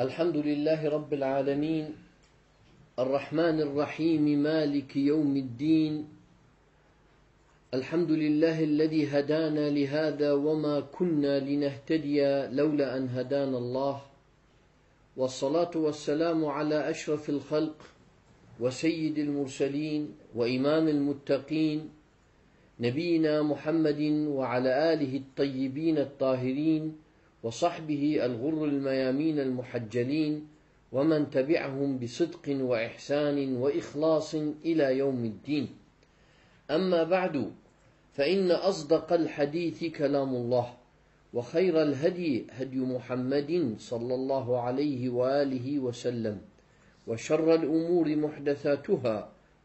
الحمد لله رب العالمين الرحمن الرحيم مالك يوم الدين الحمد لله الذي هدانا لهذا وما كنا لنهتدي لولا أن هدانا الله والصلاة والسلام على أشرف الخلق وسيد المرسلين وإمام المتقين نبينا محمد وعلى آله الطيبين الطاهرين وصحبه الغر الميامين المحجلين ومن تبعهم بصدق وإحسان وإخلاص إلى يوم الدين. أما بعد فإن أصدق الحديث كلام الله وخير الهدي هدي محمد صلى الله عليه وآله وسلم وشر الأمور محدثاتها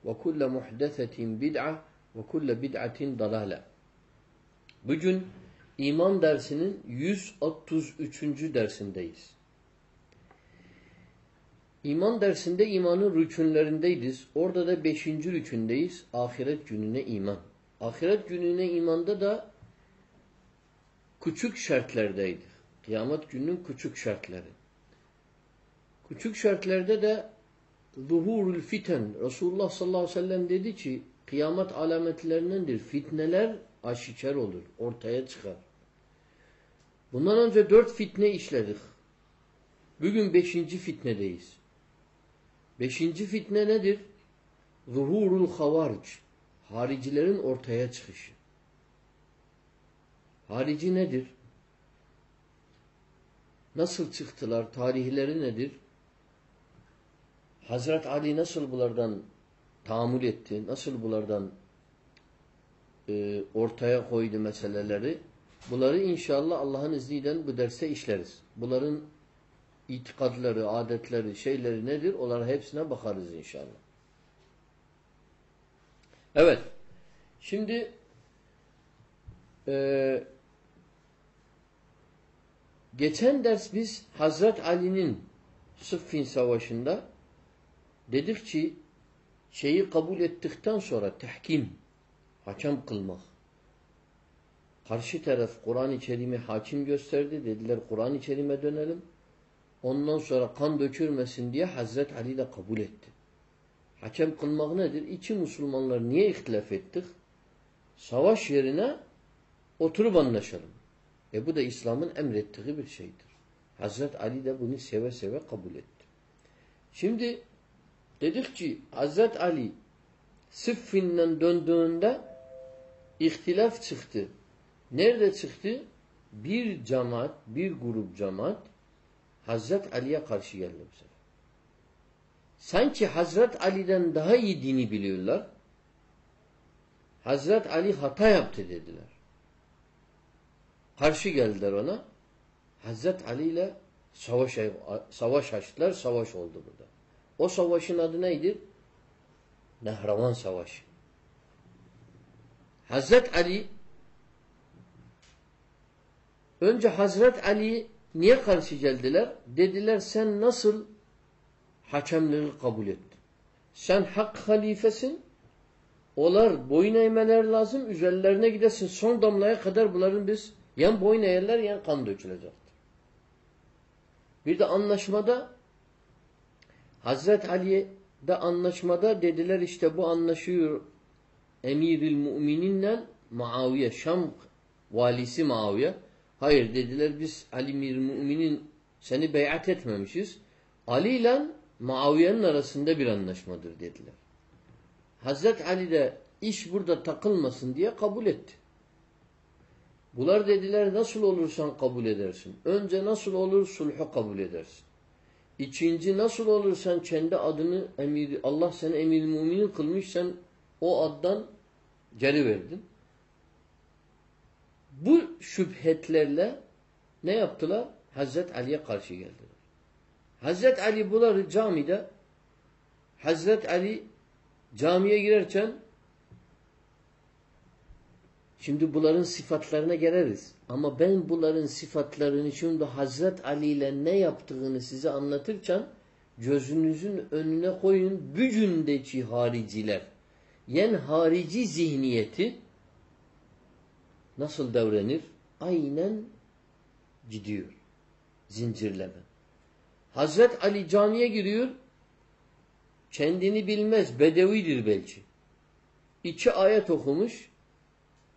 وكل محدثة بدعة وكل بدعة ضلالة. Bugün İman dersinin 133. dersindeyiz. İman dersinde imanın rükünlerindeyiz. Orada da 5. rükündeyiz. Ahiret gününe iman. Ahiret gününe imanda da küçük şartlardaydı. Kıyamet gününün küçük şartları. Küçük şartlarda da zuhurul fiten. Resulullah sallallahu aleyhi ve sellem dedi ki kıyamet alametlerindendir. Fitneler aşikar olur. Ortaya çıkar. Bundan önce dört fitne işledik. Bugün beşinci fitnedeyiz. Beşinci fitne nedir? Zuhurul havaric. Haricilerin ortaya çıkışı. Harici nedir? Nasıl çıktılar? Tarihleri nedir? Hazret Ali nasıl bunlardan tahammül etti? Nasıl bunlardan e, ortaya koydu meseleleri? Bunları inşallah Allah'ın izniyle bu derste işleriz. Bunların itikadları, adetleri, şeyleri nedir? Onlara hepsine bakarız inşallah. Evet. Şimdi e, geçen ders biz Hazret Ali'nin Sıffin Savaşı'nda dedik ki şeyi kabul ettikten sonra tehkim, hakem kılmak. Karşı taraf Kur'an-ı Kerim'i hakim gösterdi. Dediler Kur'an-ı Kerim'e dönelim. Ondan sonra kan dökülmesin diye Hazret Ali de kabul etti. Hakem kılmak nedir? İki Müslümanlar niye ihtilaf ettik? Savaş yerine oturup anlaşalım. E bu da İslam'ın emrettiği bir şeydir. Hazret Ali de bunu seve seve kabul etti. Şimdi dedik ki Hazret Ali Sıffin'den döndüğünde ihtilaf çıktı. Nerede çıktı? Bir cemaat, bir grup cemaat Hazret Ali'ye karşı geldi bu sefer. Sanki Hazret Ali'den daha iyi dini biliyorlar. Hazret Ali hata yaptı dediler. Karşı geldiler ona. Hazret Ali ile savaş, savaş açtılar. Savaş oldu burada. O savaşın adı neydi? Nehravan Savaşı. Hazret Ali önce Hazret Ali niye karşı geldiler? Dediler sen nasıl hakemliği kabul ettin? Sen hak halifesin. Olar boyun eğmeler lazım. Üzerlerine gidesin. Son damlaya kadar bunların biz yan boyun eğerler yan kan dökülecektir. Bir de anlaşmada Hazret Ali'de anlaşmada dediler işte bu anlaşıyor Emiril Mümininle Muaviye Şam valisi Muaviye hayır dediler biz Ali Mir Müminin seni beyat etmemişiz. Ali ile Muaviye'nin arasında bir anlaşmadır dediler. Hazret Ali de iş burada takılmasın diye kabul etti. Bunlar dediler nasıl olursan kabul edersin. Önce nasıl olur sulhu kabul edersin. İkinci nasıl olursan kendi adını emir, Allah seni emir müminin kılmış sen o addan Geri verdin. Bu şüphetlerle ne yaptılar? Hazret Ali'ye karşı geldiler. Hazret Ali bunları camide Hazret Ali camiye girerken şimdi bunların sıfatlarına geliriz. Ama ben bunların sıfatlarını şimdi Hazret Ali ile ne yaptığını size anlatırken gözünüzün önüne koyun bücündeki hariciler. Yani harici zihniyeti nasıl davranır? Aynen gidiyor. Zincirleme. Hazret Ali camiye giriyor. Kendini bilmez. Bedevidir belki. İki ayet okumuş.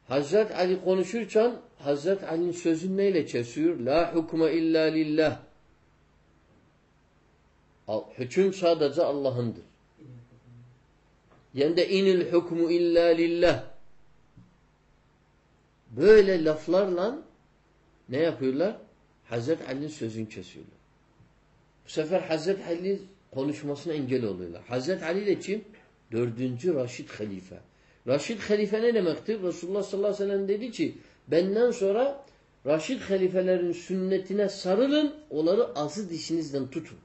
Hazret Ali konuşurken Hazret Ali'nin sözünü neyle kesiyor? La hukme illa lillah. Hüküm sadece Allah'ındır. Yani de inil hukmu illa lillah. Böyle laflarla ne yapıyorlar? Hazret Ali'nin sözünü kesiyorlar. Bu sefer Hazret Ali konuşmasına engel oluyorlar. Hazret Ali de kim? Dördüncü Raşid Halife. Raşid Halife ne demektir? Resulullah sallallahu aleyhi ve sellem dedi ki benden sonra Raşid halifelerin sünnetine sarılın, onları azı dişinizden tutun.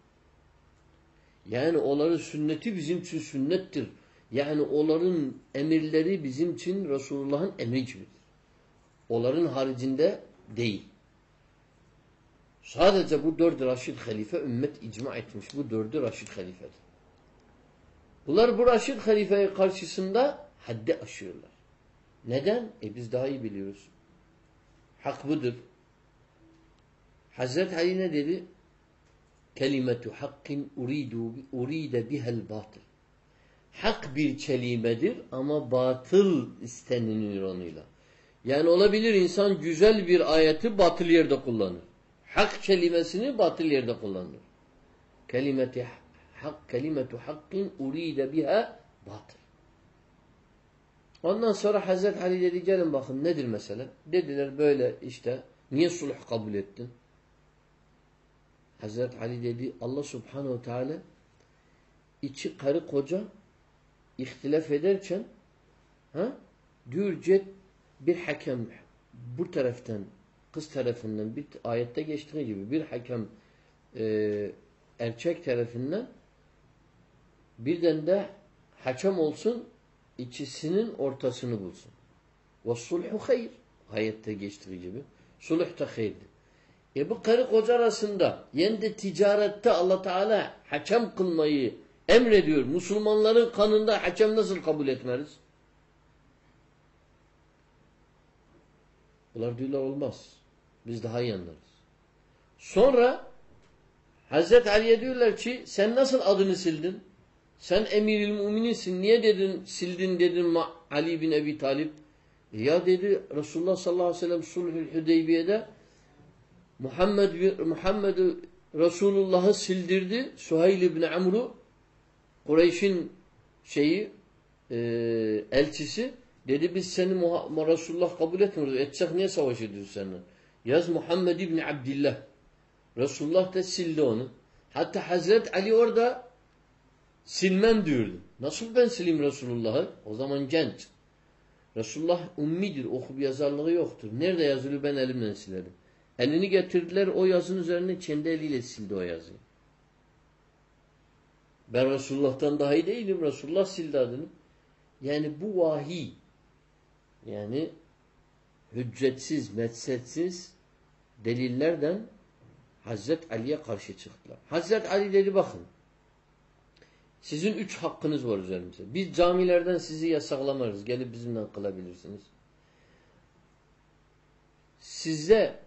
Yani onların sünneti bizim için sünnettir. Yani onların emirleri bizim için Resulullah'ın emri gibidir. Onların haricinde değil. Sadece bu dört Raşid halife ümmet icma etmiş. Bu dördü Raşid halifedir. Bunlar bu Raşid halifeye karşısında haddi aşıyorlar. Neden? E biz daha iyi biliyoruz. Hak budur. Hazreti Ali ne dedi? Kelimetu hakkin uridu uride bihel batıl. Hak bir kelimedir ama batıl istenilir onunla. Yani olabilir insan güzel bir ayeti batıl yerde kullanır. Hak kelimesini batıl yerde kullanır. Kelimeti hak, kelimetu hakkin uride biha batıl. Ondan sonra Hazreti Ali dedi gelin bakın nedir mesele? Dediler böyle işte niye sulh kabul ettin? Hazreti Ali dedi Allah subhanehu teala içi karı koca ihtilaf ederken ha, diyor cet bir hakem bu taraftan kız tarafından bir ayette geçtiği gibi bir hakem e, erkek tarafından birden de hakem olsun ikisinin ortasını bulsun. Ve sulhu hayır. Ayette geçtiği gibi. Sulh da hayırdır. E bu karı koca arasında yani de ticarette Allah Teala hakem kılmayı emrediyor. Müslümanların kanında hakem nasıl kabul etmeriz? Bunlar diyorlar olmaz. Biz daha iyi anlarız. Sonra Hazreti Ali'ye diyorlar ki sen nasıl adını sildin? Sen emiril mümininsin. Niye dedin sildin dedin Ali bin Ebi Talip? Ya dedi Resulullah sallallahu aleyhi ve sellem sulhül Hüdeybiye'de Muhammed Muhammed Resulullah'ı sildirdi. Suheyl ibn Amr'u Kureyş'in şeyi e, elçisi dedi biz seni Resulullah kabul etmiyoruz. Etsek niye savaş ediyoruz seninle? Yaz Muhammed ibn Abdillah. Resulullah da sildi onu. Hatta Hazret Ali orada silmem diyordu. Nasıl ben sileyim Resulullah'ı? O zaman genç. Resulullah ummidir. Okub yazarlığı yoktur. Nerede yazılı ben elimle silerim. Elini getirdiler o yazının üzerine kendi eliyle sildi o yazıyı. Ben Resulullah'tan daha iyi değilim. Resulullah sildi adını. Yani bu vahiy yani hüccetsiz, metsetsiz delillerden Hazret Ali'ye karşı çıktılar. Hazret Ali dedi bakın sizin üç hakkınız var üzerimize. Biz camilerden sizi yasaklamarız. Gelip bizimle kılabilirsiniz. Size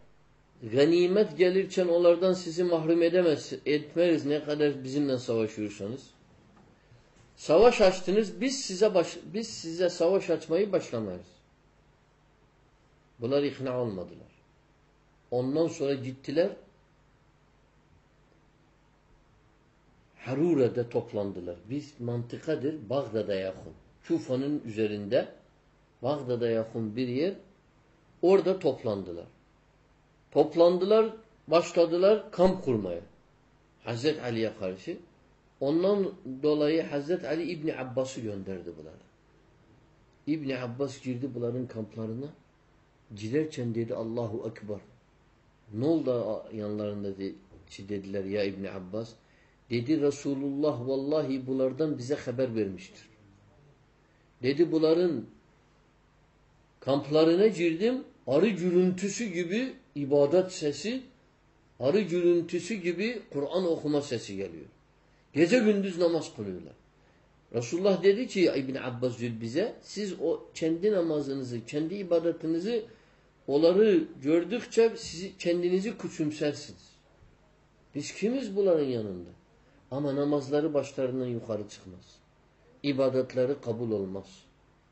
ganimet gelirken onlardan sizi mahrum edemez, etmeriz ne kadar bizimle savaşıyorsanız. Savaş açtınız, biz size baş, biz size savaş açmayı başlamayız. Bunlar ikna olmadılar. Ondan sonra gittiler. Harure'de toplandılar. Biz mantıkadır Bağdat'a yakın. Kufa'nın üzerinde Bağdat'a yakın bir yer. Orada toplandılar. Toplandılar, başladılar kamp kurmaya. Hazret Ali'ye karşı. Ondan dolayı Hazret Ali İbni Abbas'ı gönderdi bunlara. İbni Abbas girdi bunların kamplarına. Girerken dedi Allahu Ekber. Ne oldu yanlarında dedi, dediler ya İbni Abbas. Dedi Resulullah vallahi bunlardan bize haber vermiştir. Dedi bunların kamplarına girdim. Arı gürültüsü gibi ibadet sesi, arı gürültüsü gibi Kur'an okuma sesi geliyor. Gece gündüz namaz kılıyorlar. Resulullah dedi ki İbn Abbas bize siz o kendi namazınızı, kendi ibadetinizi onları gördükçe sizi kendinizi küçümsersiniz. Biz kimiz bunların yanında? Ama namazları başlarından yukarı çıkmaz. İbadetleri kabul olmaz.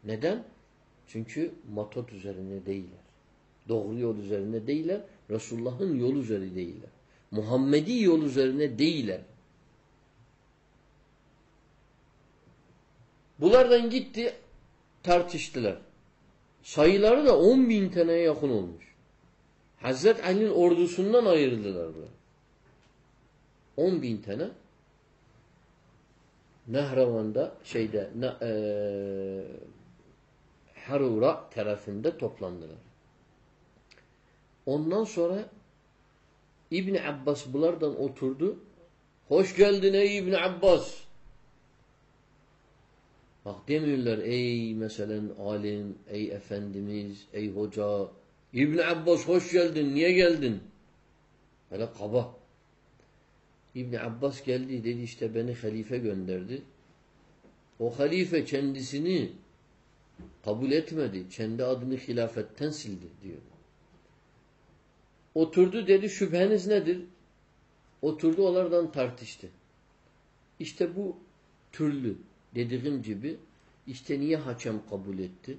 Neden? Çünkü matot üzerine değiller. Doğru yol üzerine değiller. Resulullah'ın yol üzeri değiller. Muhammedi yol üzerine değiller. Bunlardan gitti tartıştılar. Sayıları da 10 bin taneye yakın olmuş. Hazret Ali'nin ordusundan ayrıldılar bunlar. 10 bin tane Nehravan'da şeyde ne, e, Harura tarafında toplandılar. Ondan sonra İbni Abbas bulardan oturdu. Hoş geldin ey İbni Abbas. Bak demiyorlar ey mesela alim, ey efendimiz, ey hoca. İbni Abbas hoş geldin, niye geldin? Böyle kaba. İbni Abbas geldi dedi işte beni halife gönderdi. O halife kendisini kabul etmedi. Kendi adını hilafetten sildi diyor. Oturdu dedi şüpheniz nedir? Oturdu onlardan tartıştı. İşte bu türlü dediğim gibi işte niye hakem kabul etti?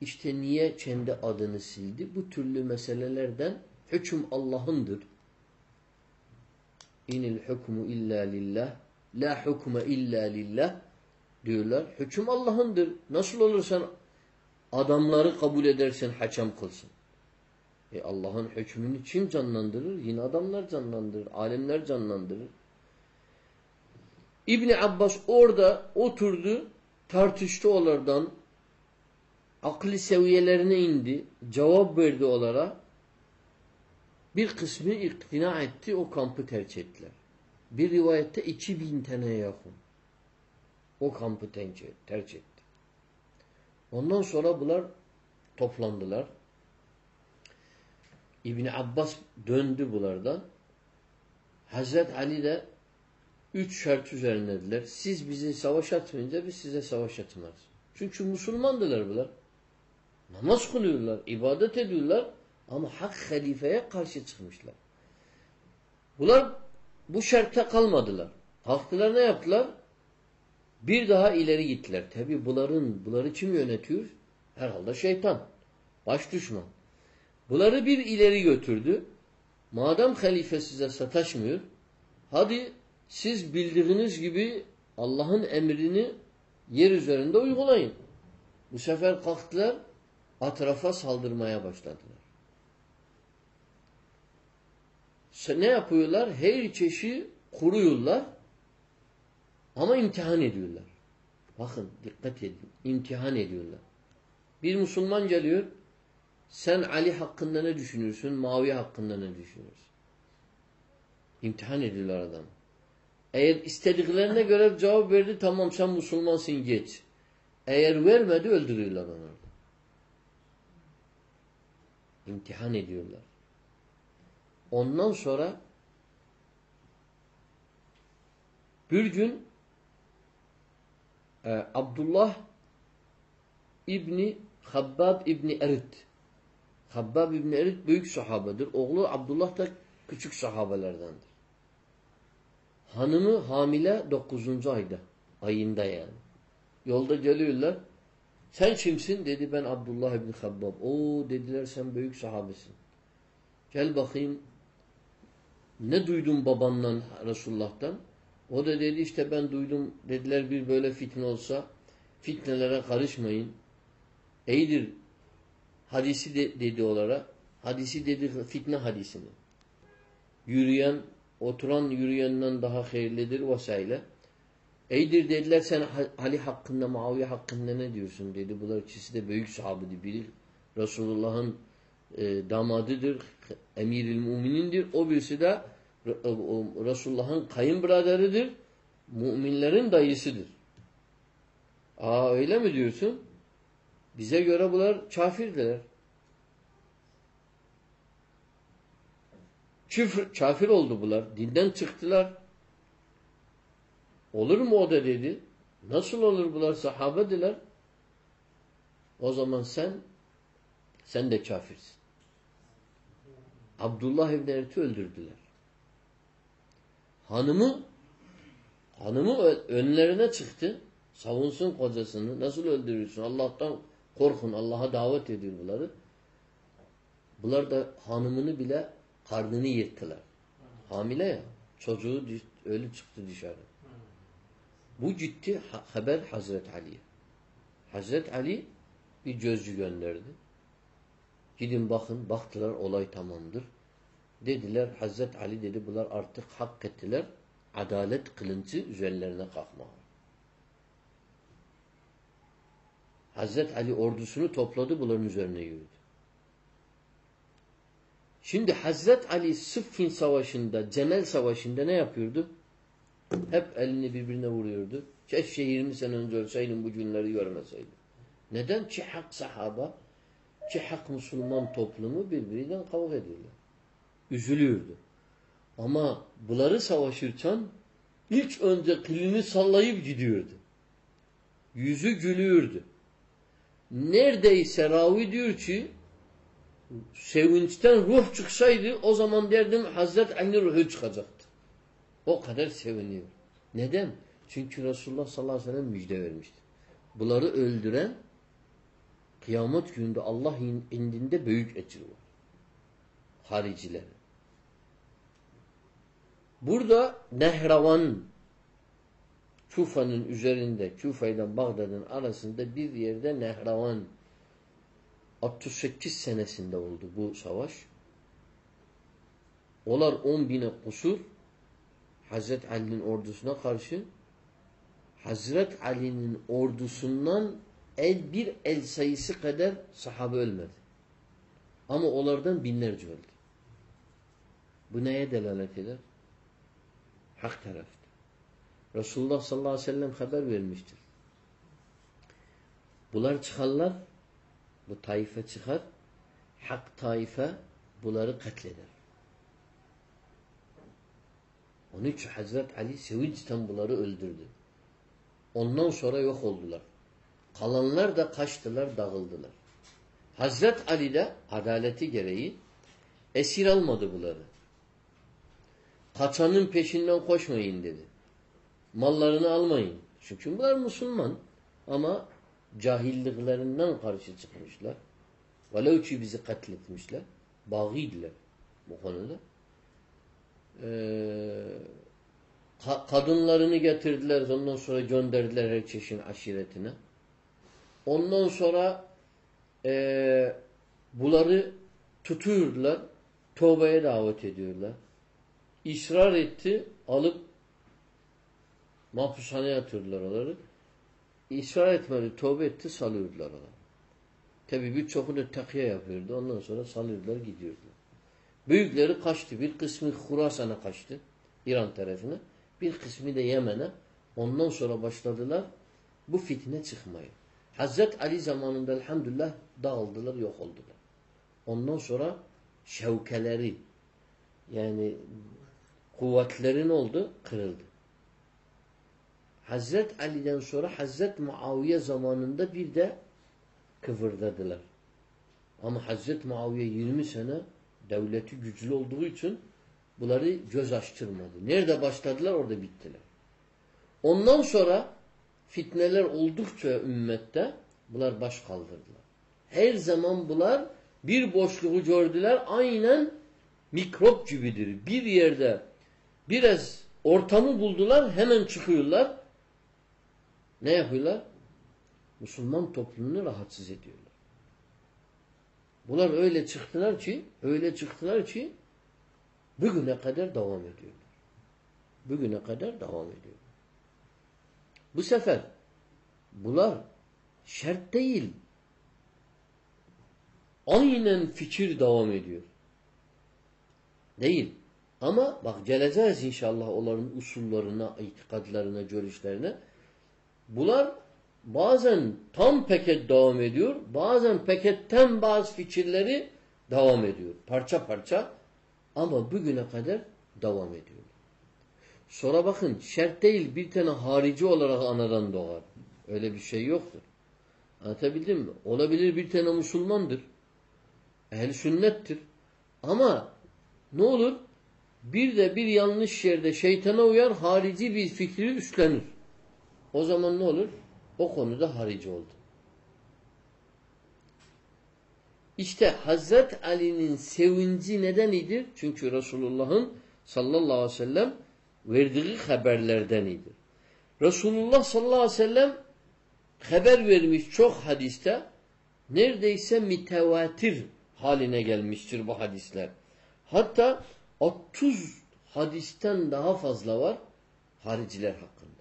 İşte niye kendi adını sildi? Bu türlü meselelerden hüküm Allah'ındır. İnil hukmu illa lillah la hukme illa lillah diyorlar. Hüküm Allah'ındır. Nasıl olursan adamları kabul edersen hakem kılsın. E Allah'ın hükmünü kim canlandırır? Yine adamlar canlandırır. Alimler canlandırır. İbni Abbas orada oturdu, tartıştı onlardan, akli seviyelerine indi, cevap verdi onlara. Bir kısmı iktina etti, o kampı tercih ettiler. Bir rivayette 2000 taneye yakın. O kampı tercih etti. Ondan sonra bunlar toplandılar. İbni Abbas döndü bunlardan. Hazret Ali de üç şart üzerindedirler. Siz bizi savaş atmayınca biz size savaş atmaz. Çünkü Müslümandılar bunlar. Namaz kılıyorlar, ibadet ediyorlar ama hak halifeye karşı çıkmışlar. Bunlar bu şartta kalmadılar. Kalktılar ne yaptılar? Bir daha ileri gittiler. Tabi bunların, bunları kim yönetiyor? Herhalde şeytan. Baş düşman. Bunları bir ileri götürdü. Madem halife size sataşmıyor, hadi siz bildiğiniz gibi Allah'ın emrini yer üzerinde uygulayın. Bu sefer kalktılar, atrafa saldırmaya başladılar. Ne yapıyorlar? Her çeşi kuruyorlar ama imtihan ediyorlar. Bakın dikkat edin. İmtihan ediyorlar. Bir Müslüman geliyor. Sen Ali hakkında ne düşünürsün? Mavi hakkında ne düşünürsün? İmtihan ediyorlar adam. Eğer istediklerine göre cevap verdi tamam sen Müslümansın geç. Eğer vermedi öldürüyorlar onu. İmtihan ediyorlar. Ondan sonra bir gün e, Abdullah İbni Habbab İbni Erit Habbab İbni Erit büyük sahabedir. Oğlu Abdullah da küçük sahabelerdendir. Hanımı hamile 9. ayda. Ayında yani. Yolda geliyorlar. Sen kimsin? Dedi ben Abdullah İbni Habbab. O dediler sen büyük sahabesin. Gel bakayım. Ne duydun babandan Resulullah'tan? O da dedi işte ben duydum. Dediler bir böyle fitne olsa fitnelere karışmayın. İyidir. Hadisi de, dedi onlara. Hadisi dedi fitne hadisini. Yürüyen Oturan yürüyenden daha hayırlıdır vesaire. Eydir dediler sen Ali hakkında, Muaviye hakkında ne diyorsun dedi. Bunlar ikisi de büyük sahabedi. Biri Resulullah'ın e, damadıdır, emiril müminindir. O birisi de o- Resulullah'ın kayınbiraderidir. Müminlerin dayısıdır. Aa öyle mi diyorsun? Bize göre bunlar kafirdiler. Küfür, kafir oldu bunlar. Dinden çıktılar. Olur mu o da dedi. Nasıl olur bunlar sahabediler? O zaman sen sen de kafirsin. Abdullah İbni Ert'i öldürdüler. Hanımı hanımı önlerine çıktı. Savunsun kocasını. Nasıl öldürürsün? Allah'tan korkun. Allah'a davet ediyor bunları. Bunlar da hanımını bile karnını yırttılar. Hamile ya. Çocuğu ölü çıktı dışarı. Bu ciddi ha- haber Hazret Ali'ye. Hazret Ali bir gözcü gönderdi. Gidin bakın. Baktılar olay tamamdır. Dediler Hazret Ali dedi bunlar artık hak ettiler. Adalet kılıncı üzerlerine kalkmalı. Hazret Ali ordusunu topladı bunların üzerine yürüdü. Şimdi Hazret Ali Sıffin Savaşı'nda, Cemel Savaşı'nda ne yapıyordu? Hep elini birbirine vuruyordu. Keşke 20 sene önce ölseydim bu günleri görmeseydim. Neden? Ki sahaba, ki Müslüman toplumu birbiriyle kavga ediyorlar. Üzülüyordu. Ama bunları savaşırken ilk önce kılını sallayıp gidiyordu. Yüzü gülüyordu. Neredeyse ravi diyor ki sevinçten ruh çıksaydı o zaman derdim Hazret Ali ruhu çıkacaktı. O kadar seviniyor. Neden? Çünkü Resulullah sallallahu aleyhi ve sellem müjde vermişti. Bunları öldüren kıyamet gününde Allah in- indinde büyük ecir var. Haricileri. Burada Nehravan Küfa'nın üzerinde, Küfa ile Bağdat'ın arasında bir yerde Nehravan 68 senesinde oldu bu savaş. Olar 10 bine kusur Hazret Ali'nin ordusuna karşı Hazret Ali'nin ordusundan el bir el sayısı kadar sahabe ölmedi. Ama onlardan binlerce öldü. Bu neye delalet eder? Hak taraftır. Resulullah sallallahu aleyhi ve sellem haber vermiştir. Bunlar çıkarlar, bu taife çıkar, hak taife bunları katleder. Onun için Hazret Ali sevinçten bunları öldürdü. Ondan sonra yok oldular. Kalanlar da kaçtılar, dağıldılar. Hazret Ali de adaleti gereği esir almadı bunları. Kaçanın peşinden koşmayın dedi. Mallarını almayın. Çünkü bunlar Müslüman. Ama cahilliklerinden karşı çıkmışlar. Velev ki bizi katletmişler. Bağıydılar bu konuda. Ee, ka- kadınlarını getirdiler. Ondan sonra gönderdiler her çeşin aşiretine. Ondan sonra e, bunları tutuyorlar. Tövbeye davet ediyorlar. İsrar etti. Alıp mahpushaneye atıyorlar onları. İsrar etmedi. Tövbe etti. Salıyordular ona. Tabi birçoku da takiye yapıyordu. Ondan sonra salıyordular gidiyordular. Büyükleri kaçtı. Bir kısmı Khurasan'a kaçtı. İran tarafına. Bir kısmı da Yemen'e. Ondan sonra başladılar bu fitne çıkmaya. Hazret Ali zamanında elhamdülillah dağıldılar, yok oldular. Ondan sonra şevkeleri yani kuvvetlerin oldu, kırıldı. Hazret Ali'den sonra Hazret Muaviye zamanında bir de kıvırdadılar. Ama Hazret Muaviye 20 sene devleti güçlü olduğu için bunları göz açtırmadı. Nerede başladılar orada bittiler. Ondan sonra fitneler oldukça ümmette bunlar baş kaldırdılar. Her zaman bunlar bir boşluğu gördüler aynen mikrop gibidir. Bir yerde biraz ortamı buldular hemen çıkıyorlar. Ne yapıyorlar? Müslüman toplumunu rahatsız ediyorlar. Bunlar öyle çıktılar ki, öyle çıktılar ki bugüne kadar devam ediyorlar. Bugüne kadar devam ediyor. Bu sefer bunlar şart değil. Aynen fikir devam ediyor. Değil. Ama bak geleceğiz inşallah onların usullarına, itikadlarına, görüşlerine. Bunlar bazen tam paket devam ediyor. Bazen paketten bazı fikirleri devam ediyor. Parça parça. Ama bugüne kadar devam ediyor. Sonra bakın şart değil bir tane harici olarak anadan doğar. Öyle bir şey yoktur. Anlatabildim mi? Olabilir bir tane Müslümandır. Ehl sünnettir. Ama ne olur? Bir de bir yanlış yerde şeytana uyar harici bir fikri üstlenir. O zaman ne olur? O konuda harici oldu. İşte Hazret Ali'nin sevinci nedenidir? Çünkü Resulullah'ın sallallahu aleyhi ve sellem verdiği haberlerdenidir. Resulullah sallallahu aleyhi ve sellem haber vermiş çok hadiste neredeyse mütevatir haline gelmiştir bu hadisler. Hatta 30 hadisten daha fazla var hariciler hakkında.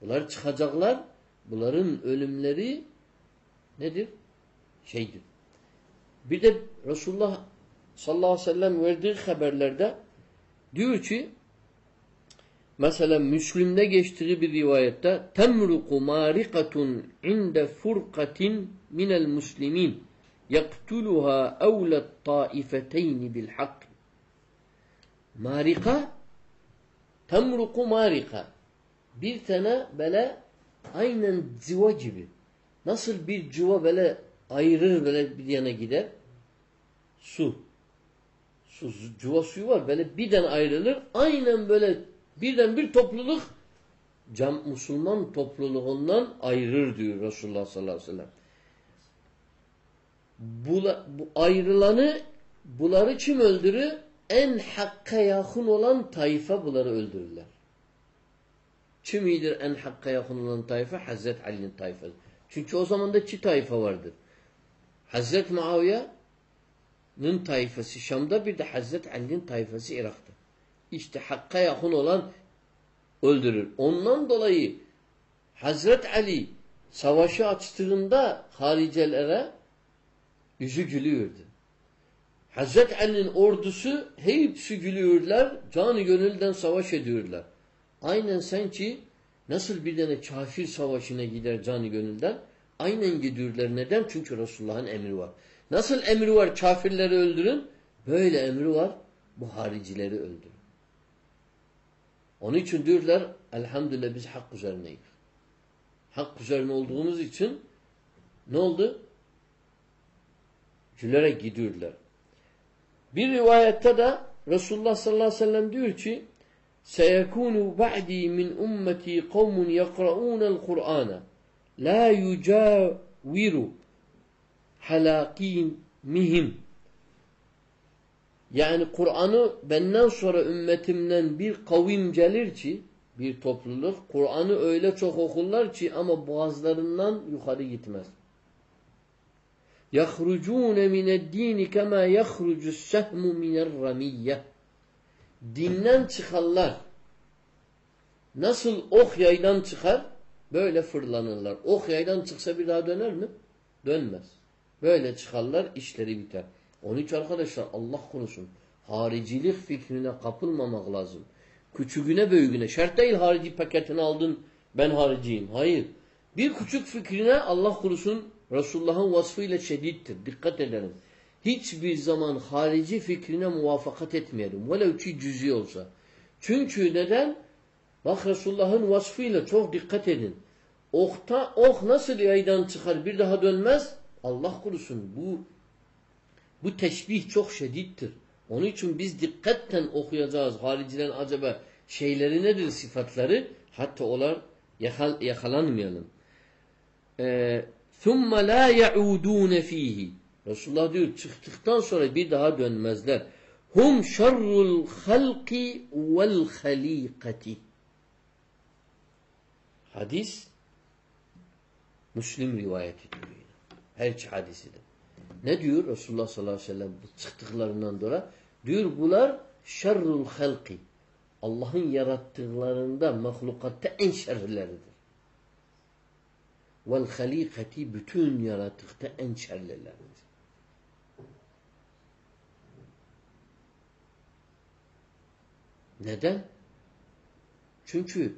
Bunlar çıkacaklar. Bunların ölümleri nedir? Şeydir. Bir de Resulullah sallallahu aleyhi ve sellem verdiği haberlerde diyor ki mesela Müslim'de geçtiği bir rivayette temruku marikatun inde furkatin minel muslimin yaktuluha evlet taifeteyni bil hak marika temruku marika bir tane böyle aynen civa gibi nasıl bir civa böyle ayırır böyle bir yana gider su su civa suyu var böyle birden ayrılır aynen böyle birden bir topluluk cam Müslüman topluluğundan ayırır diyor Resulullah sallallahu aleyhi ve sellem. Bula, bu ayrılanı bunları kim öldürür? En hakka yakın olan tayfa bunları öldürürler. Kim iyidir en hakka yakın olan tayfa? Hazreti Ali'nin tayfası. Çünkü o zaman da iki tayfa vardır. Hazreti Muaviye'nin tayfası Şam'da bir de Hazreti Ali'nin tayfası Irak'ta. İşte hakka yakın olan öldürür. Ondan dolayı Hazret Ali savaşı açtığında haricelere yüzü gülüyordu. Hazret Ali'nin ordusu hepsi gülüyorlar, canı gönülden savaş ediyorlar. Aynen sanki nasıl bir tane kafir savaşına gider canı gönülden, aynen gidiyorlar. Neden? Çünkü Resulullah'ın emri var. Nasıl emri var kafirleri öldürün? Böyle emri var bu haricileri öldürün. Onun için diyorlar elhamdülillah biz hak üzerineyiz. Hak üzerine olduğumuz için ne oldu? Gülerek gidiyorlar. Bir rivayette de Resulullah sallallahu aleyhi ve sellem diyor ki سَيَكُونُ بَعْدِي مِنْ اُمَّتِي قَوْمٌ يَقْرَؤُونَ الْقُرْآنَ لَا يُجَاوِرُ حَلَاقِيمِهِمْ yani Kur'an'ı benden sonra ümmetimden bir kavim gelir ki bir topluluk Kur'an'ı öyle çok okurlar ki ama boğazlarından yukarı gitmez. يَخْرُجُونَ مِنَ الدِّينِ كَمَا يَخْرُجُ السَّهْمُ مِنَ الرَّمِيَّةِ Dinden çıkarlar. Nasıl ok yaydan çıkar? Böyle fırlanırlar. Ok yaydan çıksa bir daha döner mi? Dönmez. Böyle çıkarlar, işleri biter. Onun için arkadaşlar Allah korusun. Haricilik fikrine kapılmamak lazım. Küçüğüne büyüğüne. Şart değil harici paketini aldın ben hariciyim. Hayır. Bir küçük fikrine Allah korusun Resulullah'ın vasfıyla şedittir. Dikkat edelim Hiçbir zaman harici fikrine muvaffakat etmeyelim. Velev ki cüzi olsa. Çünkü neden? Bak Resulullah'ın vasfıyla çok dikkat edin. Okta, ok nasıl yaydan çıkar bir daha dönmez? Allah korusun bu bu teşbih çok şedittir. Onun için biz dikkatten okuyacağız. Haricilerin acaba şeyleri nedir sıfatları? Hatta onlar yakal, yakalanmayalım. ثُمَّ لَا يَعُودُونَ ف۪يهِ Resulullah diyor çıktıktan sonra bir daha dönmezler. Hum şerrul halki vel halikati. Hadis Müslim rivayet ediyor. Her iki hadisi de. Ne diyor Resulullah sallallahu aleyhi ve sellem çıktıklarından sonra? Diyor bunlar şerrul halki. Allah'ın yarattıklarında mahlukatta en şerlileridir. vel halikati bütün yaratıkta en şerlilerdir. Neden? Çünkü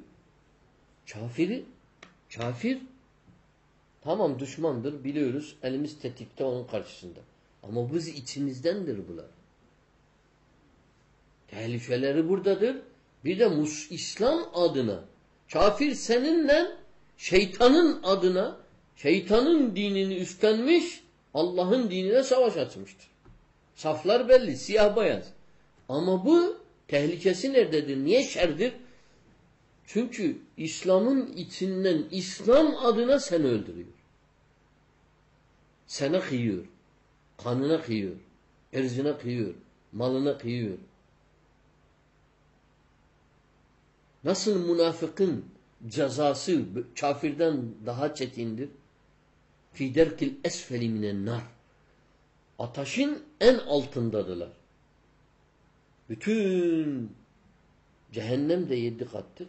kafiri kafir tamam düşmandır biliyoruz elimiz tetikte onun karşısında. Ama biz içimizdendir bunlar. Tehlikeleri buradadır. Bir de mus İslam adına kafir seninle şeytanın adına şeytanın dinini üstlenmiş Allah'ın dinine savaş açmıştır. Saflar belli, siyah beyaz. Ama bu tehlikesi nerededir? Niye şerdir? Çünkü İslam'ın içinden İslam adına seni öldürüyor. Sana kıyıyor. Kanına kıyıyor. Erzine kıyıyor. Malına kıyıyor. Nasıl münafıkın cezası kafirden daha çetindir? Fî derkil esfeli minen nar. Ataşın en altındadılar. Bütün cehennem de yedi kattır.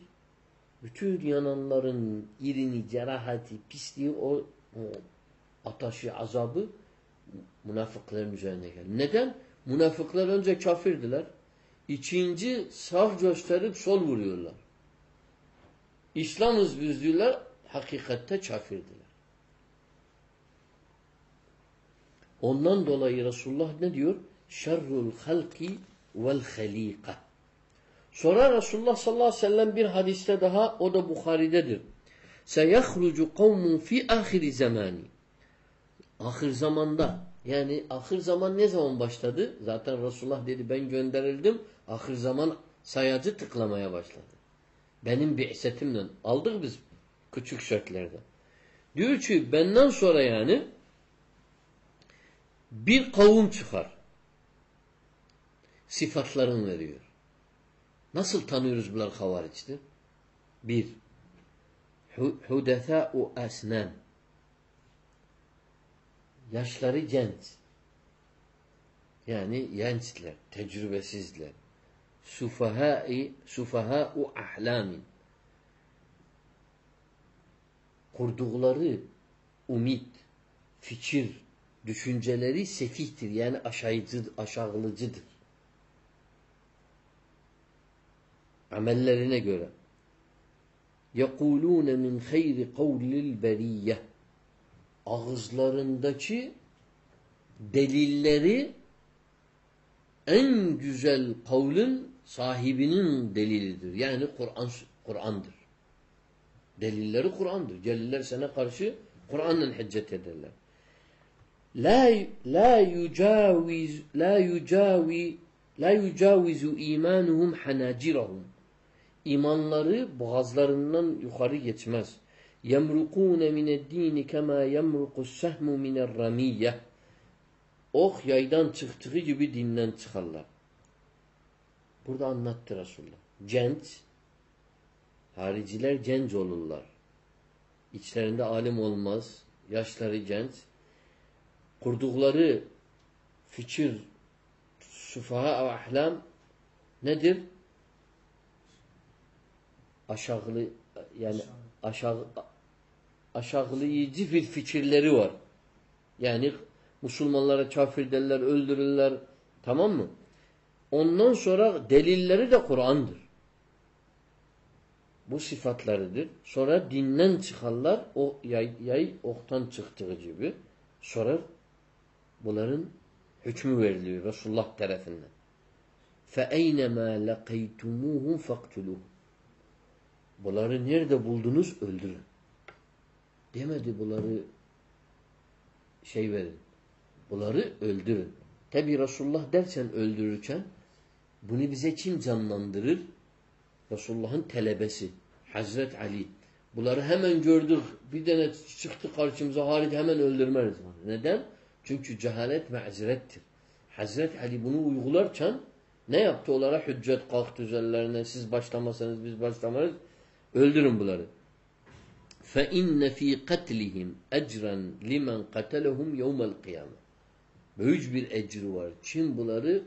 Bütün yananların irini, cerahati, pisliği o, o ataşı, azabı münafıkların üzerine geldi. Neden? Münafıklar önce kafirdiler. İkinci sağ gösterip sol vuruyorlar. İslam'ız biz diyorlar, hakikatte kafirdiler. Ondan dolayı Resulullah ne diyor? Şerrul halki vel halika. Sonra Resulullah sallallahu aleyhi ve sellem bir hadiste daha, o da Bukhari'dedir. Seyahrucu kavmun fi ahiri zamani. Ahir zamanda, yani ahir zaman ne zaman başladı? Zaten Resulullah dedi ben gönderildim, ahir zaman sayacı tıklamaya başladı. Benim bi'setimle. Aldık biz küçük şartlarda. Diyor ki benden sonra yani bir kavim çıkar. Sıfatlarını veriyor. Nasıl tanıyoruz bunlar havariçtir? Bir, hudethâ'u esnen. Yaşları genç. Yani gençler, tecrübesizler. Sufahâ'i, sufahâ'u ahlamin. Kurdukları umit, fikir, düşünceleri sefihtir. Yani aşağıcı, aşağılıcıdır. Amellerine göre. يَقُولُونَ مِنْ خَيْرِ قَوْلِ الْبَرِيَّةِ Ağızlarındaki delilleri en güzel kavlin sahibinin delilidir. Yani Kur'an Kur'an'dır. Delilleri Kur'an'dır. Celiller sana karşı Kur'an'la hüccet ederler. La la yucaviz la yucavi la yucavizu imanuhum hanacirahum. İmanları boğazlarından yukarı geçmez. Yemrukune mined-din kema yemrukus sehmu mine'r-ramiyye. Ok yaydan çıktığı gibi dinden çıkarlar. Burada anlattı Resulullah. Genç, hariciler genç olurlar. İçlerinde alim olmaz, yaşları genç. Kurdukları fikir, sufaha ve ahlam nedir? Aşağılı yani aşağı aşağılayıcı bir fikirleri var. Yani Müslümanlara kafir derler, öldürürler. Tamam mı? Ondan sonra delilleri de Kur'an'dır. Bu sıfatlarıdır. Sonra dinden çıkarlar o yay, yay oktan çıktığı gibi. Sonra bunların hükmü veriliyor Resulullah tarafından. فَاَيْنَمَا لَقَيْتُمُوهُمْ فَاقْتُلُوهُ Bunları nerede buldunuz? Öldürün. Demedi bunları şey verin. Bunları öldürün. Tabi Resulullah dersen öldürürken bunu bize kim canlandırır? Resulullah'ın telebesi. Hazret Ali. Bunları hemen gördük. Bir tane çıktı karşımıza Halid hemen öldürmeriz. Neden? Çünkü cehalet me'zirettir. Hazret Ali bunu uygularken ne yaptı? Onlara hüccet kalktı üzerlerine. Siz başlamasanız biz başlamayız. Öldürün bunları. فَاِنَّ ف۪ي قَتْلِهِمْ اَجْرًا لِمَنْ قَتَلَهُمْ يَوْمَ الْقِيَامَةِ Büyük bir ecri var. Kim bunları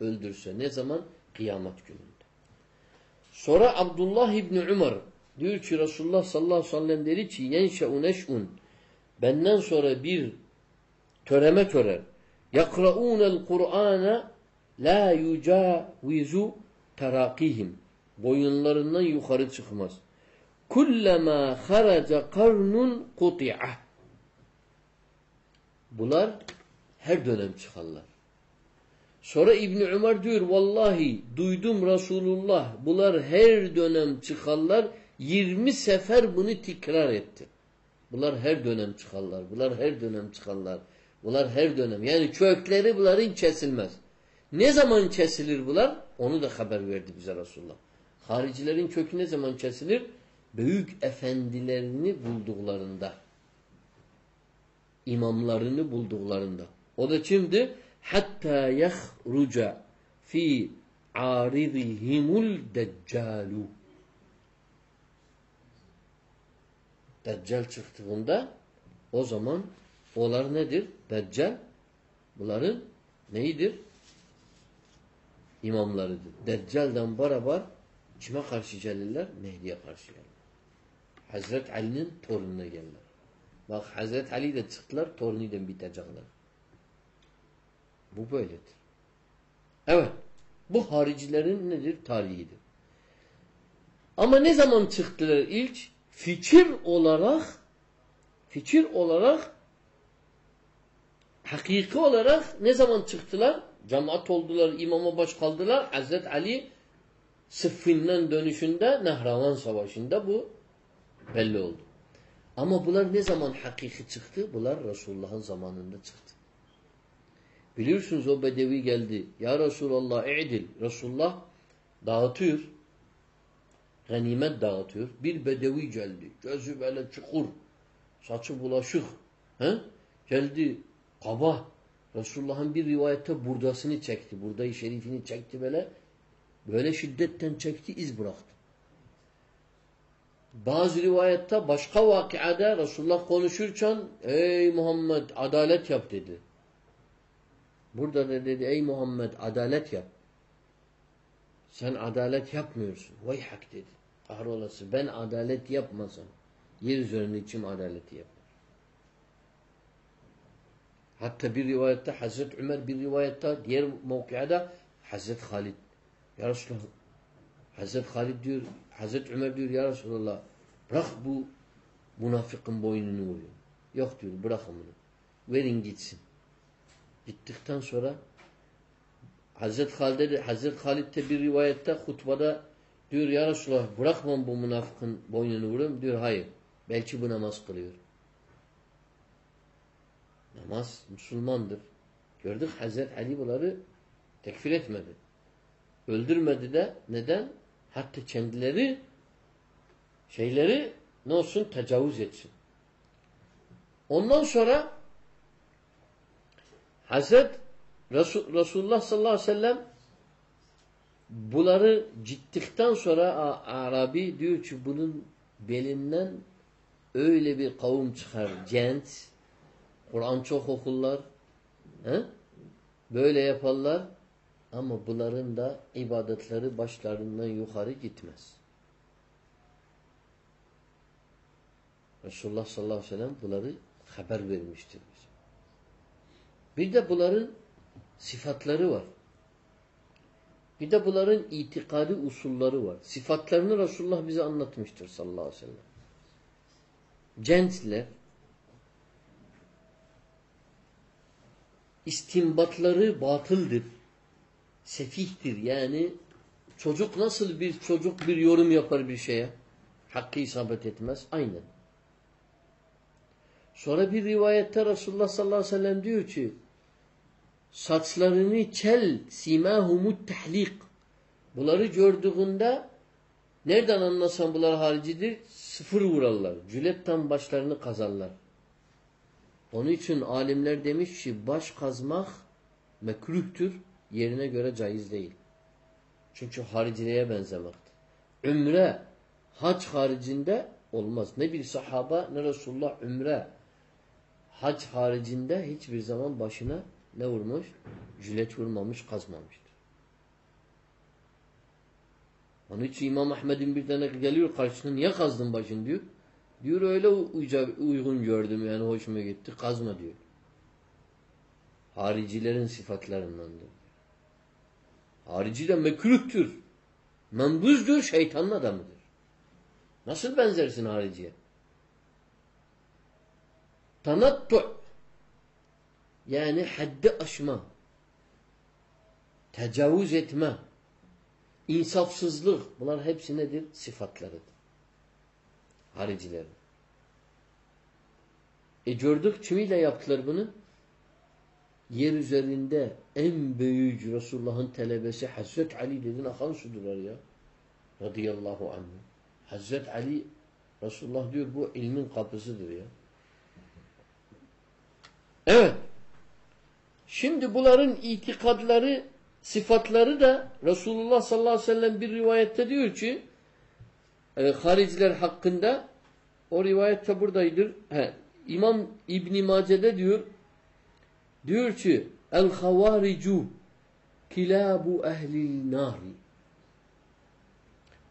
öldürse ne zaman? Kıyamet gününde. Sonra Abdullah İbni Umar Diyor ki Resulullah sallallahu aleyhi ve sellem dedi ki yenşe'u neş'un benden sonra bir töreme törer. Yakra'ûnel Kur'âne la yucavizu terakihim. Boyunlarından yukarı çıkmaz. Kullama haraca karnun kuti'a. Bunlar her dönem çıkarlar. Sonra İbni Ömer diyor vallahi duydum Resulullah bunlar her dönem çıkarlar 20 sefer bunu tekrar etti. Bunlar her dönem çıkarlar. Bunlar her dönem çıkarlar. Bunlar her dönem. Yani kökleri bunların kesilmez. Ne zaman kesilir bunlar? Onu da haber verdi bize Resulullah. Haricilerin kökü ne zaman kesilir? Büyük efendilerini bulduklarında. İmamlarını bulduklarında. O da kimdi? Hatta yahruca fi aridihimul deccalu. Deccal çıktığında o zaman onlar nedir? Deccal bunların neyidir? İmamlarıdır. Deccal'dan beraber kime karşı gelirler? Mehdi'ye karşı gelirler. Hazret Ali'nin torununa gelirler. Bak Hazret Ali de çıktılar, torunuyla bitecekler. Bu böyledir. Evet. Bu haricilerin nedir? Tarihidir. Ama ne zaman çıktılar ilk? Fikir olarak fikir olarak hakiki olarak ne zaman çıktılar? Cemaat oldular, imama baş kaldılar. Hazret Ali Sıffin'den dönüşünde Nehravan Savaşı'nda bu belli oldu. Ama bunlar ne zaman hakiki çıktı? Bunlar Resulullah'ın zamanında çıktı. Biliyorsunuz o bedevi geldi. Ya Resulallah i'dil. Resulullah dağıtıyor. Ganimet dağıtıyor. Bir bedevi geldi. Gözü böyle çukur. Saçı bulaşık. He? Geldi kaba. Resulullah'ın bir rivayette burdasını çekti. Burdayı şerifini çekti böyle. Böyle şiddetten çekti, iz bıraktı. Bazı rivayette başka vakiada Resulullah konuşurken ey Muhammed adalet yap dedi. Burada da dedi ey Muhammed adalet yap. Sen adalet yapmıyorsun. Vay hak dedi. Kahrolası ben adalet yapmasam yer üzerinde kim adaleti yapar? Hatta bir rivayette Hazreti Ömer bir rivayette diğer mevkiada Hazreti Halid. Ya Resulallah Hazreti Halid diyor Hazreti Ömer diyor ya Resulallah bırak bu münafıkın boynunu vuruyor. Yok diyor bırakın bunu. Verin gitsin. Gittikten sonra Hazreti Halid, Hazreti Halid'de bir rivayette hutbada diyor ya Resulallah bırakmam bu münafıkın boynunu vurayım. Diyor hayır. Belki bu namaz kılıyor. Namaz Müslümandır. Gördük Hazreti Ali bunları tekfir etmedi. Öldürmedi de neden? Hatta kendileri şeyleri ne olsun tecavüz etsin. Ondan sonra Hazret Resul, Resulullah sallallahu aleyhi ve sellem bunları cidtikten sonra Arabi diyor ki bunun belinden öyle bir kavim çıkar. Genç, Kur'an çok okurlar. He? Böyle yaparlar. Ama bunların da ibadetleri başlarından yukarı gitmez. Resulullah sallallahu aleyhi ve sellem bunları haber vermiştir. Bir de bunların sıfatları var. Bir de bunların itikadi usulları var. Sıfatlarını Resulullah bize anlatmıştır sallallahu aleyhi ve sellem. Gençler istimbatları batıldır. Sefihtir. Yani çocuk nasıl bir çocuk bir yorum yapar bir şeye? Hakkı isabet etmez. Aynen. Sonra bir rivayette Resulullah sallallahu aleyhi ve sellem diyor ki saçlarını kel simahumut tahlik bunları gördüğünde nereden anlasan bunlar haricidir? Sıfır vurarlar. Cületten başlarını kazarlar. Onun için alimler demiş ki baş kazmak mekruhtur. Yerine göre caiz değil. Çünkü hariciliğe benzemektir. Ümre hac haricinde olmaz. Ne bir sahaba ne Resulullah ümre hac haricinde hiçbir zaman başına ne vurmuş? Jilet vurmamış, kazmamıştır. Onun için İmam Ahmed'in bir tane geliyor karşısına niye kazdın başını diyor. Diyor öyle uygun gördüm yani hoşuma gitti. Kazma diyor. Haricilerin sıfatlarındandır. Harici de mekruhtur. Membuzdur, şeytanın adamıdır. Nasıl benzersin hariciye? Tanattu yani haddi aşma, tecavüz etme, insafsızlık bunlar hepsi nedir? Sıfatlarıdır. Haricilerin. E gördük kimiyle yaptılar bunu? Yer üzerinde en büyük Resulullah'ın talebesi Hazreti Ali dedin akan sudular ya. Radıyallahu anh. Hazreti Ali Resulullah diyor bu ilmin kapısıdır ya. Evet. Şimdi bunların itikadları, sıfatları da Resulullah sallallahu aleyhi ve sellem bir rivayette diyor ki e, hariciler hakkında o rivayette buradaydır. He, İmam İbn Mace'de diyor diyor ki el havaricu kilabu ehlil nari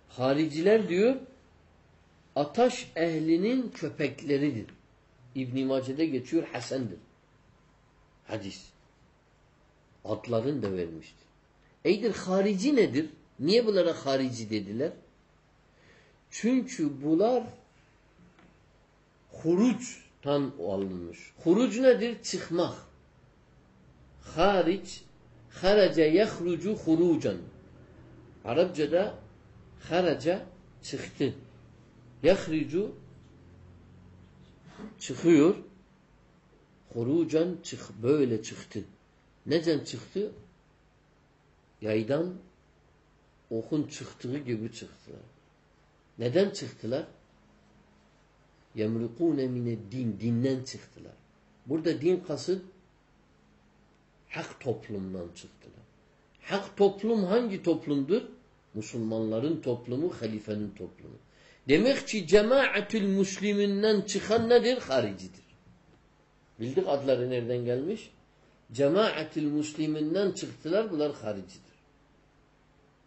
hariciler diyor ataş ehlinin köpekleridir. İbn Mace'de geçiyor Hasen'dir. Hadis. Adlarını da vermiştir. Eydir harici nedir? Niye bunlara harici dediler? Çünkü bunlar huruçtan alınmış. Huruc nedir? Çıkmak. Hariç haraca yahrucu hurucan. Arapçada haraca çıktı. Yahricu çıkıyor. Hurucan çık böyle çıktı. Neden çıktı? Yaydan okun çıktığı gibi çıktılar. Neden çıktılar? Yemrukune mine din. Dinden çıktılar. Burada din kasıt hak toplumdan çıktılar. Hak toplum hangi toplumdur? Müslümanların toplumu, halifenin toplumu. Demek ki cemaatül müsliminden çıkan nedir? Haricidir. Bildik adları nereden gelmiş? Cemaatül Müsliminden çıktılar. Bunlar haricidir.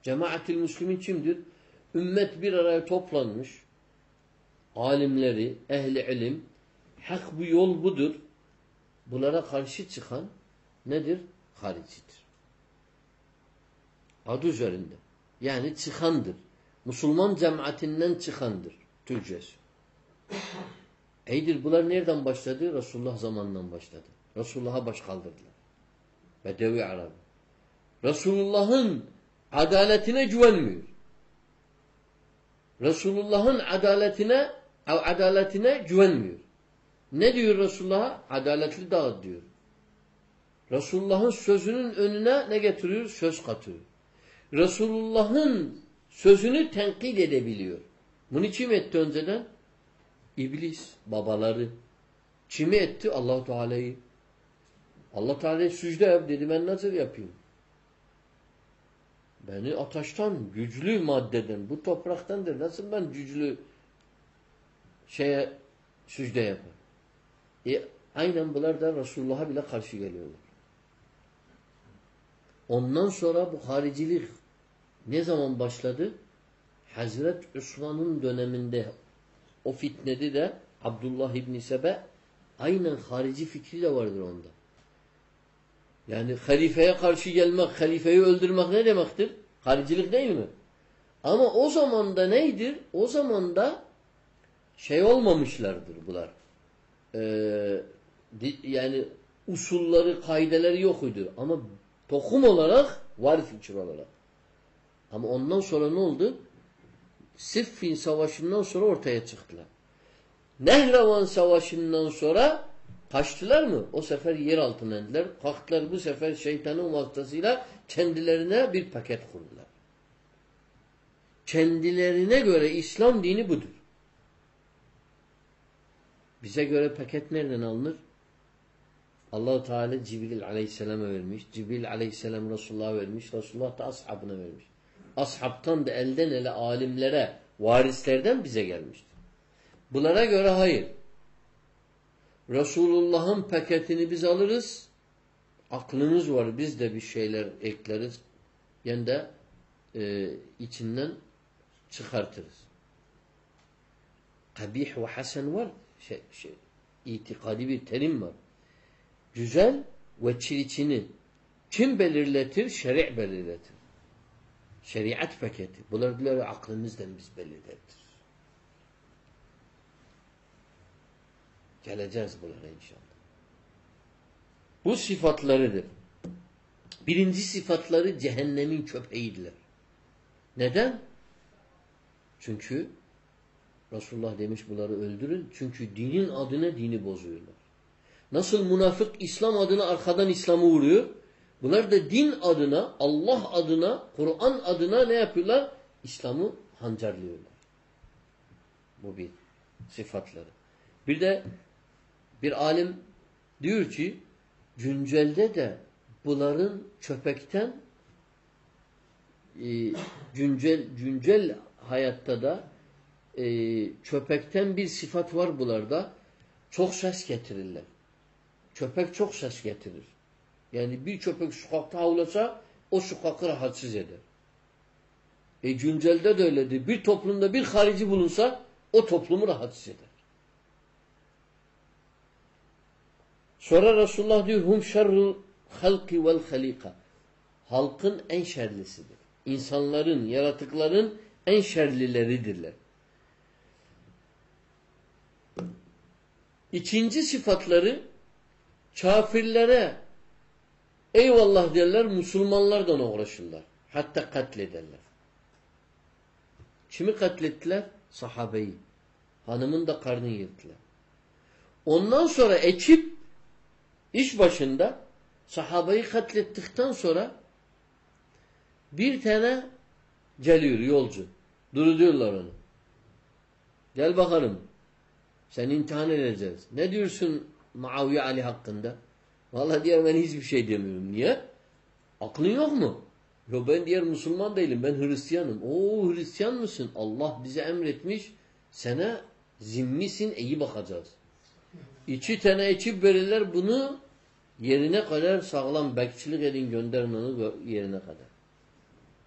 Cemaatül Müslümin kimdir? Ümmet bir araya toplanmış. Alimleri, ehli ilim. Hak bu yol budur. Bunlara karşı çıkan nedir? Haricidir. Adı üzerinde. Yani çıkandır. Müslüman cemaatinden çıkandır. Türkçesi. Eydir bunlar nereden başladı? Resulullah zamanından başladı. Resulullah'a baş kaldırdılar. Bedevi Arap. Resulullah'ın adaletine güvenmiyor. Resulullah'ın adaletine adaletine güvenmiyor. Ne diyor Resulullah'a? Adaletli dağıt diyor. Resulullah'ın sözünün önüne ne getiriyor? Söz katıyor. Resulullah'ın sözünü tenkit edebiliyor. Bunu kim etti önceden? İblis, babaları. Kimi etti? allah Teala'yı. Allah Teala sücde yap dedi. Ben nasıl yapayım? Beni ataştan, güçlü maddeden, bu topraktandır. Nasıl ben güçlü şeye sücde yapar? E, aynen bunlar da Resulullah'a bile karşı geliyorlar. Ondan sonra bu haricilik ne zaman başladı? Hazret Osman'ın döneminde o fitnedi de Abdullah İbni Sebe aynen harici fikri de vardır onda. Yani halifeye karşı gelmek, halifeyi öldürmek ne demektir? Haricilik değil mi? Ama o zaman da neydir? O zaman da şey olmamışlardır bunlar. Ee, yani usulları, kaideleri yokuydur. Ama tohum olarak var fikir olarak. Ama ondan sonra ne oldu? Siffin Savaşı'ndan sonra ortaya çıktılar. Nehravan Savaşı'ndan sonra kaçtılar mı? O sefer yer altına indiler. Kalktılar bu sefer şeytanın vasıtasıyla kendilerine bir paket kurdular. Kendilerine göre İslam dini budur. Bize göre paket nereden alınır? Allahu Teala Cibril Aleyhisselam'a vermiş. Cibril Aleyhisselam Resulullah'a vermiş. Resulullah da ashabına vermiş ashabtan da elden ele alimlere, varislerden bize gelmiştir. Bunlara göre hayır. Resulullah'ın paketini biz alırız. Aklımız var. Biz de bir şeyler ekleriz. Yani de e, içinden çıkartırız. Kabih ve hasen var. Şey, şey, itikadi bir terim var. Güzel ve çirkini kim belirletir? Şer'i belirletir. Şeriat paketi. Bunları aklımızdan biz belirletir. Geleceğiz bunlara inşallah. Bu sıfatlarıdır. Birinci sıfatları cehennemin köpeğidirler. Neden? Çünkü Resulullah demiş bunları öldürün. Çünkü dinin adına dini bozuyorlar. Nasıl münafık İslam adına arkadan İslam'ı vuruyor? Bunlar da din adına, Allah adına, Kur'an adına ne yapıyorlar? İslam'ı hancarlıyorlar. Bu bir sıfatları. Bir de bir alim diyor ki güncelde de bunların köpekten e, güncel güncel hayatta da e, köpekten bir sıfat var bunlarda. Çok ses getirirler. Köpek çok ses getirir. Yani bir köpek sokakta havlasa o sokakı rahatsız eder. E güncelde de öyledir. Bir toplumda bir harici bulunsa o toplumu rahatsız eder. Sonra Resulullah diyor hum şerrul halki vel halika. Halkın en şerlisidir. İnsanların, yaratıkların en şerlileridirler. İkinci sıfatları kafirlere eyvallah derler, Müslümanlardan uğraşırlar. Hatta katlederler. Kimi katlettiler? Sahabeyi. Hanımın da karnını yırttılar. Ondan sonra ekip iş başında sahabeyi katlettikten sonra bir tane geliyor yolcu. Duruyorlar onu. Gel bakalım. Sen imtihan edeceğiz. Ne diyorsun Muaviye Ali hakkında? Vallahi diğer ben hiçbir şey demiyorum. Niye? Aklın yok mu? Yo ben diğer Müslüman değilim. Ben Hristiyanım. Oo Hristiyan mısın? Allah bize emretmiş. Sana zimmisin iyi bakacağız. İki tane ekip verirler bunu yerine kadar sağlam bekçilik edin gönderin yerine kadar.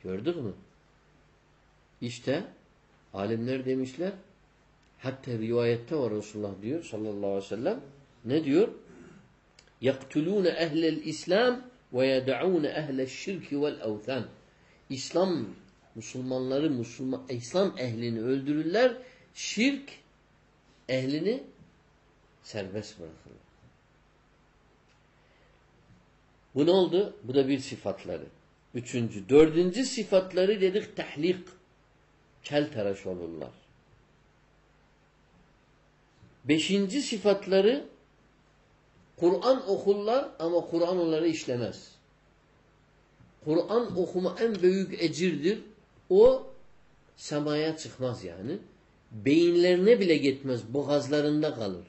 Gördük mü? İşte alimler demişler hatta rivayette var Resulullah diyor sallallahu aleyhi ve sellem ne diyor? يَقْتُلُونَ اَهْلَ الْاِسْلَامِ وَيَدَعُونَ اَهْلَ الشِّرْكِ وَالْاَوْثَانِ İslam Müslümanları, Müslüman, İslam ehlini öldürürler, şirk ehlini serbest bırakırlar. Bu ne oldu? Bu da bir sıfatları. Üçüncü. Dördüncü sıfatları dedik tahlik. Kel tıraş olurlar. Beşinci sıfatları Kur'an okurlar ama Kur'an onları işlemez. Kur'an okuma en büyük ecirdir. O semaya çıkmaz yani. Beyinlerine bile gitmez. Boğazlarında kalır.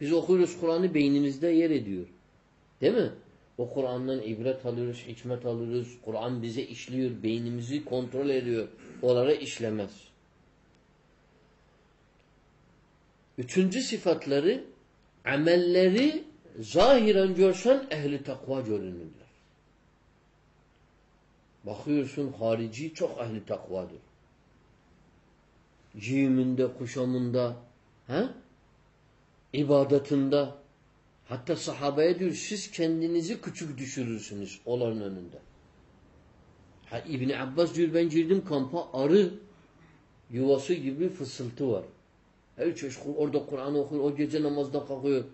Biz okuyoruz Kur'an'ı beynimizde yer ediyor. Değil mi? O Kur'an'dan ibret alıyoruz, hikmet alıyoruz. Kur'an bize işliyor, beynimizi kontrol ediyor. Onlara işlemez. Üçüncü sıfatları amelleri zahiren görsen ehli takva görünürler. Bakıyorsun harici çok ehli takvadır. Giyiminde, kuşamında, he? ibadetinde. Hatta sahabeye diyor siz kendinizi küçük düşürürsünüz onların önünde. Ha, İbni Abbas diyor ben girdim kampa arı yuvası gibi fısıltı var. Her çocuk orada Kur'an okuyor, o gece namazda kalkıyor.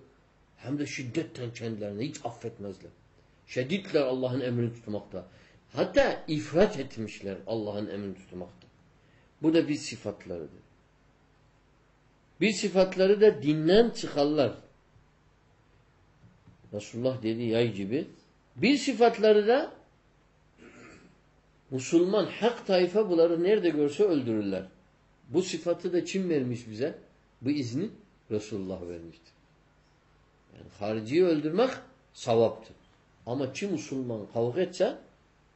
Hem de şiddetten kendilerini hiç affetmezler. Şedidler Allah'ın emrini tutmakta. Hatta ifrat etmişler Allah'ın emrini tutmakta. Bu da bir sıfatlarıdır. Bir sıfatları da dinden çıkarlar. Resulullah dedi yay gibi. Bir sıfatları da Müslüman hak tayfa bunları nerede görse öldürürler. Bu sıfatı da kim vermiş bize? Bu izni Resulullah vermiştir. Yani hariciyi öldürmek savaptır. Ama kim Müslüman kavga etse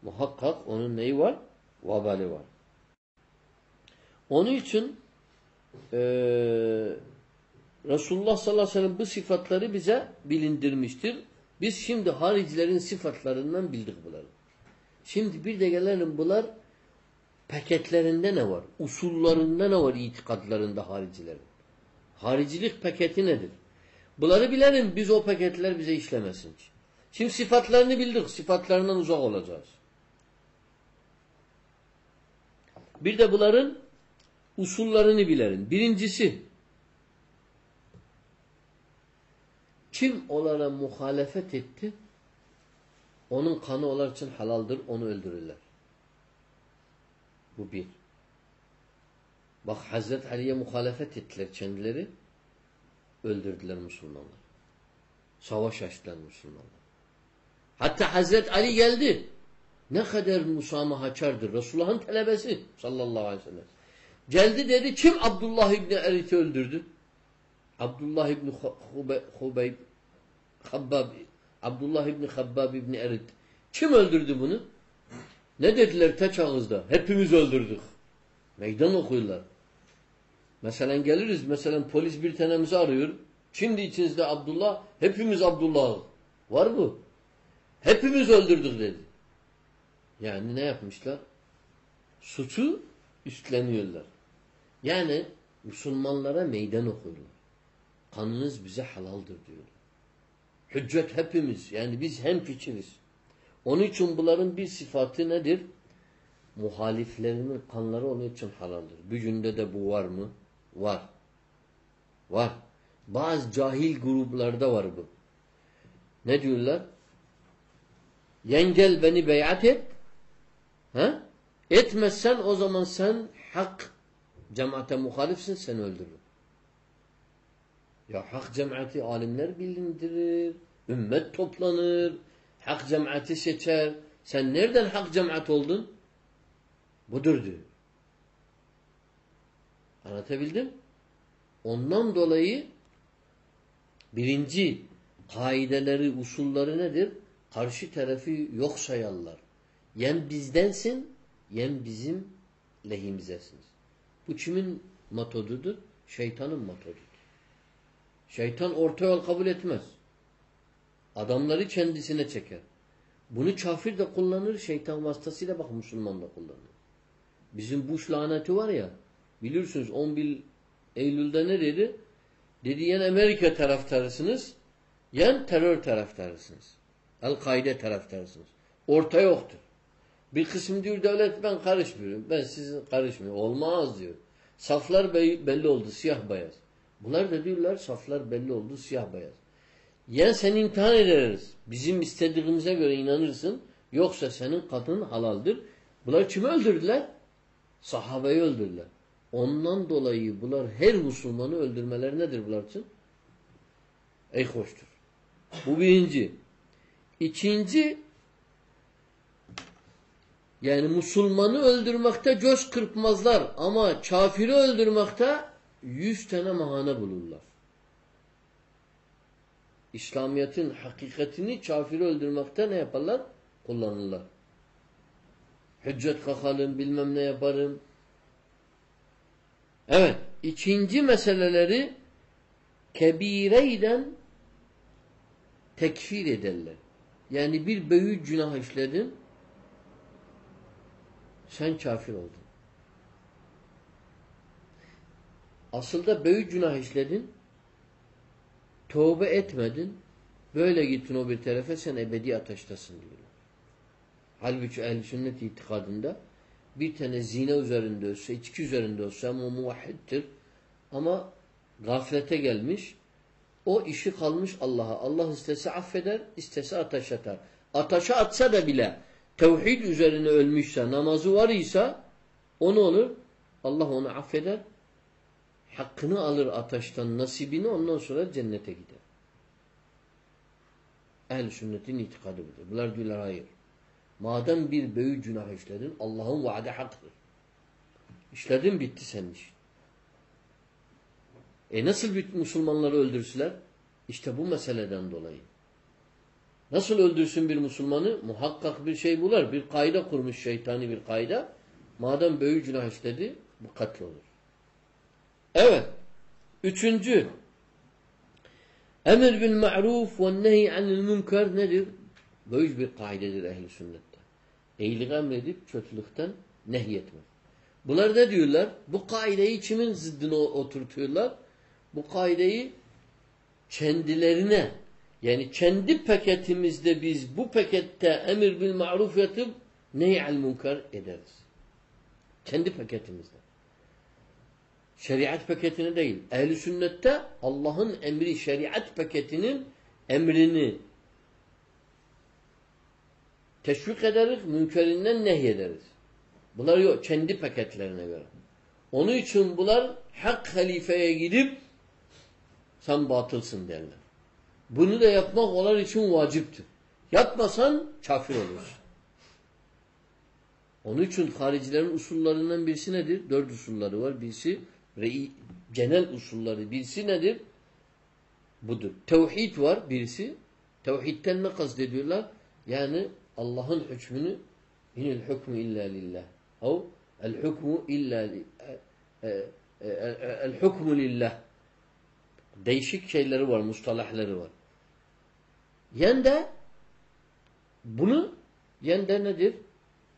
muhakkak onun neyi var? Vabali var. Onun için e, Resulullah sallallahu aleyhi ve sellem bu sıfatları bize bilindirmiştir. Biz şimdi haricilerin sıfatlarından bildik bunları. Şimdi bir de gelelim bunlar paketlerinde ne var? Usullarında ne var itikadlarında haricilerin? Haricilik paketi nedir? Bunları bilelim biz o paketler bize işlemesin. Şimdi sıfatlarını bildik. Sıfatlarından uzak olacağız. Bir de bunların usullarını bilelim. Birincisi kim onlara muhalefet etti onun kanı onlar için halaldır. Onu öldürürler. Bu bir. Bak Hazreti Ali'ye muhalefet ettiler kendileri. Öldürdüler Müslümanlar. Savaş açtılar Müslümanlar. Hatta Hazreti Ali geldi. Ne kadar musamahaçardır. Resulullah'ın talebesi sallallahu aleyhi ve sellem. Geldi dedi kim Abdullah İbni Erit'i öldürdü? Abdullah İbni Hubeyb Habbab Abdullah İbni Habbab İbni Erit. Kim öldürdü bunu? Ne dediler teç ağızda? Hepimiz öldürdük. Meydan okuyorlar. Mesela geliriz. Mesela polis bir tanemizi arıyor. Şimdi içinizde Abdullah. Hepimiz Abdullah. Var mı? Hepimiz öldürdük dedi. Yani ne yapmışlar? Suçu üstleniyorlar. Yani Müslümanlara meydan okuyorlar. Kanınız bize halaldır diyorlar. Hüccet hepimiz. Yani biz hem fikiriz. Onun için bunların bir sıfatı nedir? Muhaliflerinin kanları onun için halaldir. Gücünde de bu var mı? Var. Var. Bazı cahil gruplarda var bu. Ne diyorlar? Yengel beni beyat et. Ha? Etmezsen o zaman sen hak cemaate muhalifsin seni öldürür. Ya hak cemaati alimler bilindirir. Ümmet toplanır. Hak cemaati seçer. Sen nereden hak cemaat oldun? Budur diyor. Anlatabildim? Ondan dolayı birinci kaideleri, usulları nedir? Karşı tarafı yok sayarlar. Yen bizdensin, yen bizim lehimizesiniz. Bu kimin metodudur? Şeytanın metodudur. Şeytan orta yol kabul etmez. Adamları kendisine çeker. Bunu kafir de kullanır, şeytan vasıtasıyla bak Müslüman da kullanır. Bizim Bush laneti var ya, bilirsiniz 11 Eylül'de ne dedi? Dedi yen Amerika taraftarısınız, yen terör taraftarısınız. El-Kaide taraftarısınız. Orta yoktur. Bir kısım diyor devlet ben karışmıyorum. Ben sizin karışmıyorum. Olmaz diyor. Saflar belli oldu siyah beyaz. Bunlar da diyorlar saflar belli oldu siyah beyaz. Ya seni imtihan ederiz. Bizim istediğimize göre inanırsın. Yoksa senin kadın halaldir. Bunlar kimi öldürdüler? Sahabeyi öldürdüler. Ondan dolayı bunlar her Müslümanı öldürmeleri nedir bunlar için? Ey hoştur. Bu birinci. İkinci yani Müslümanı öldürmekte göz kırpmazlar ama kafiri öldürmekte yüz tane mahane bulurlar. İslamiyet'in hakikatini kafiri öldürmekte ne yaparlar? Kullanırlar. Hüccet kakalım, bilmem ne yaparım. Evet. ikinci meseleleri kebireyden tekfir ederler. Yani bir büyük günah işledin sen kafir oldun. Aslında büyük günah işledin tövbe etmedin böyle gittin o bir tarafa sen ebedi ateştesin diyorlar. Halbuki ehl sünnet itikadında bir tane zina üzerinde olsa, içki üzerinde olsa ama muvahhiddir ama gaflete gelmiş o işi kalmış Allah'a. Allah istese affeder, istese ateş atar. Ateşe atsa da bile tevhid üzerine ölmüşse, namazı var ise o ne olur? Allah onu affeder. Hakkını alır ateşten nasibini ondan sonra cennete gider. Ehl-i sünnetin itikadı budur. Bunlar diyorlar hayır. Madem bir büyük günah işledin Allah'ın vaadi haktır. İşledin bitti senin işin. E nasıl bir Müslümanları öldürsüler? İşte bu meseleden dolayı. Nasıl öldürsün bir Müslümanı? Muhakkak bir şey bular. Bir kaide kurmuş şeytani bir kaide. Madem büyük günah işledi bu katl olur. Evet. Üçüncü. Emir bil ma'ruf ve nehi anil münker nedir? Büyük bir kaidedir ehli sünnette. İyiliği emredip kötülükten nehyetmek. Bunlar ne diyorlar? Bu kaideyi kimin zıddına oturtuyorlar? Bu kaideyi kendilerine yani kendi paketimizde biz bu pakette emir bil maruf yatıp nehy'al münker ederiz. Kendi paketimizde. Şeriat paketine değil. Ehli sünnette Allah'ın emri şeriat paketinin emrini teşvik ederiz, münkerinden nehyederiz. Bunlar yok. Kendi paketlerine göre. Onun için bunlar hak halifeye gidip sen batılsın derler. Bunu da yapmak onlar için vaciptir. Yapmasan kafir olursun. Onun için haricilerin usullerinden birisi nedir? Dört usulları var. Birisi rei, genel usulları. Birisi nedir? Budur. Tevhid var birisi. Tevhidten ne kastediyorlar? Yani Allah'ın hükmünü inil hükmü illa lillah. Av el hükmü illa e, e, e, el hükmü lillah. Değişik şeyleri var, mustalahları var. Yen bunu yen nedir?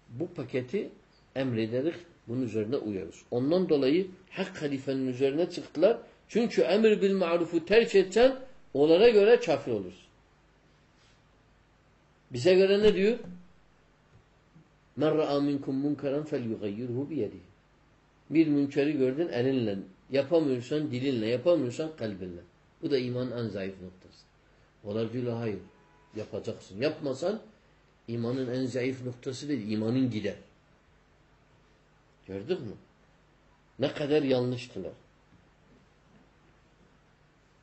Bu paketi emrederiz. Bunun üzerine uyarız. Ondan dolayı hak halifenin üzerine çıktılar. Çünkü emir bil marufu terk etsen onlara göre kafir olursun. Bize göre ne diyor? Men ra'a minkum munkaran felyughayyirhu biyedihi. Bir münkeri gördün elinle. Yapamıyorsan dilinle, yapamıyorsan kalbinle. Bu da imanın en zayıf noktası. Onlar diyorlar hayır. Yapacaksın. Yapmasan imanın en zayıf noktası değil. İmanın gider. Gördük mü? Ne kadar yanlıştılar.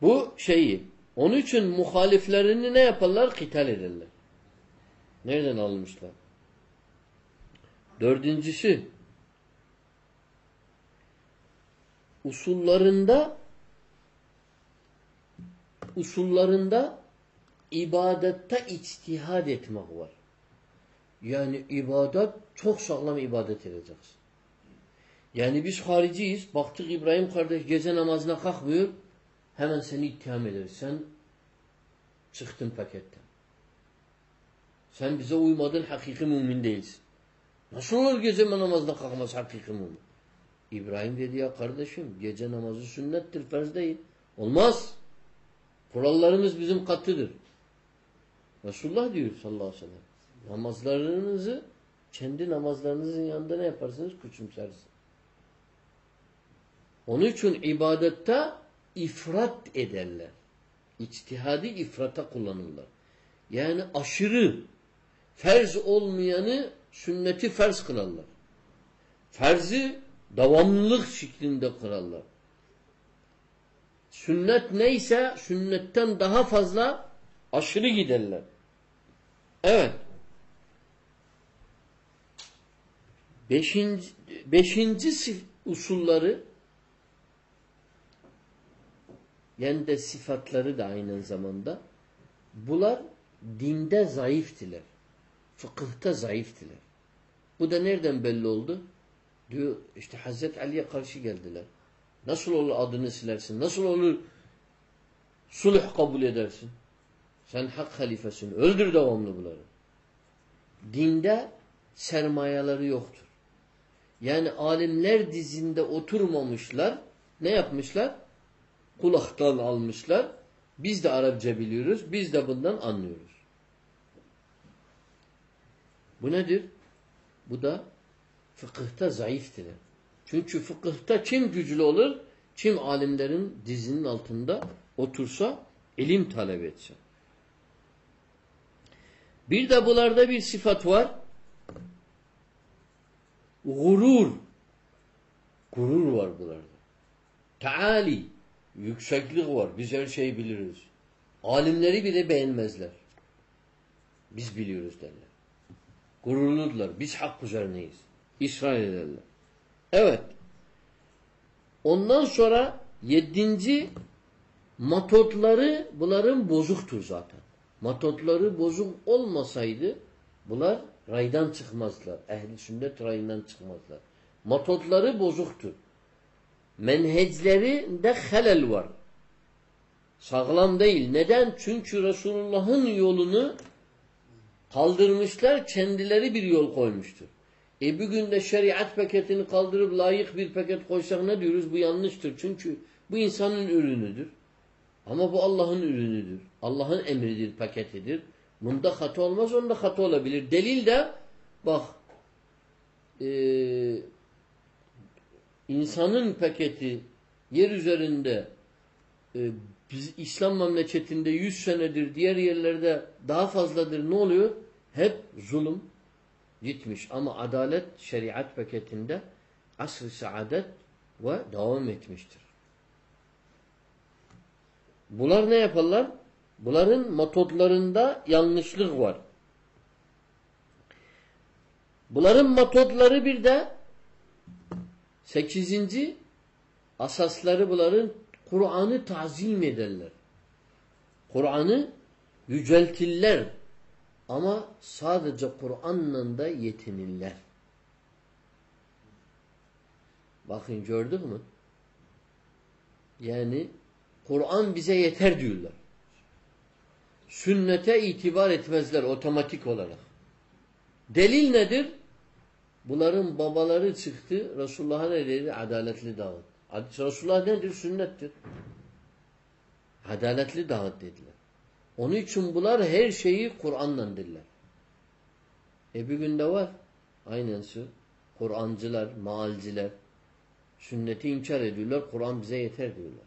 Bu şeyi. Onun için muhaliflerini ne yaparlar? Kital ederler. Nereden almışlar? Dördüncüsü usullarında usullarında ibadette içtihad etmek var. Yani ibadet çok sağlam ibadet edeceksin. Yani biz hariciyiz. Baktık İbrahim kardeş gece namazına kalkmıyor. Hemen seni ittiham ederiz. Sen çıktın paketten. Sen bize uymadın hakiki mümin değilsin. Nasıl olur gece namazına kalkmaz hakiki mümin? İbrahim dedi ya kardeşim gece namazı sünnettir, farz değil. Olmaz. Kurallarımız bizim katıdır. Resulullah diyor sallallahu aleyhi ve sellem. Namazlarınızı kendi namazlarınızın yanında ne yaparsınız? Küçümsersiniz. Onun için ibadette ifrat ederler. İçtihadi ifrata kullanırlar. Yani aşırı ferz olmayanı sünneti ferz kılarlar. Ferzi devamlılık şeklinde kırarlar. Sünnet neyse sünnetten daha fazla aşırı giderler. Evet. Beşinci, beşinci usulları yani de sıfatları da aynı zamanda bunlar dinde zayıftiler. Fıkıhta zayıftiler. Bu da nereden belli oldu? Diyor işte Hazreti Ali'ye karşı geldiler. Nasıl olur adını silersin? Nasıl olur sulh kabul edersin? Sen hak halifesin. Öldür devamlı bunları. Dinde sermayeleri yoktur. Yani alimler dizinde oturmamışlar. Ne yapmışlar? Kulaktan almışlar. Biz de Arapça biliyoruz. Biz de bundan anlıyoruz. Bu nedir? Bu da fıkıhta zayıftır. Çünkü fıkıhta kim güçlü olur? Kim alimlerin dizinin altında otursa, ilim talep etse. Bir de bunlarda bir sıfat var. Gurur. Gurur var bunlarda. Taali. Yükseklik var. Biz her şeyi biliriz. Alimleri bile beğenmezler. Biz biliyoruz derler. Gururludular. Biz hak üzerineyiz. İsrail ederler. Evet. Ondan sonra yedinci matotları bunların bozuktur zaten. Matotları bozuk olmasaydı bunlar raydan çıkmazlar. Ehli sünnet rayından çıkmazlar. Matotları bozuktur. Menheclerinde helal var. Sağlam değil. Neden? Çünkü Resulullah'ın yolunu kaldırmışlar, kendileri bir yol koymuştur. E bugün de şeriat paketini kaldırıp layık bir paket koysak ne diyoruz? Bu yanlıştır. Çünkü bu insanın ürünüdür. Ama bu Allah'ın ürünüdür. Allah'ın emridir, paketidir. Bunda hata olmaz, onda hata olabilir. Delil de bak e, insanın paketi yer üzerinde e, biz İslam memleketinde 100 senedir diğer yerlerde daha fazladır. Ne oluyor? Hep zulüm gitmiş. Ama adalet şeriat paketinde asr-ı saadet ve devam etmiştir. Bunlar ne yaparlar? Bunların metodlarında yanlışlık var. Bunların metodları bir de sekizinci asasları bunların Kur'an'ı tazim ederler. Kur'an'ı yüceltirler. Ama sadece Kur'an'la da yetinirler. Bakın gördük mü? Yani Kur'an bize yeter diyorlar. Sünnete itibar etmezler otomatik olarak. Delil nedir? Bunların babaları çıktı. Resulullah'a ne dedi? Adaletli dağıt. Resulullah nedir? Sünnettir. Adaletli dağıt dediler. Onun için bunlar her şeyi Kur'an'la diller. E bir günde var. Aynısı. Kur'ancılar, maalciler sünneti inkar ediyorlar. Kur'an bize yeter diyorlar.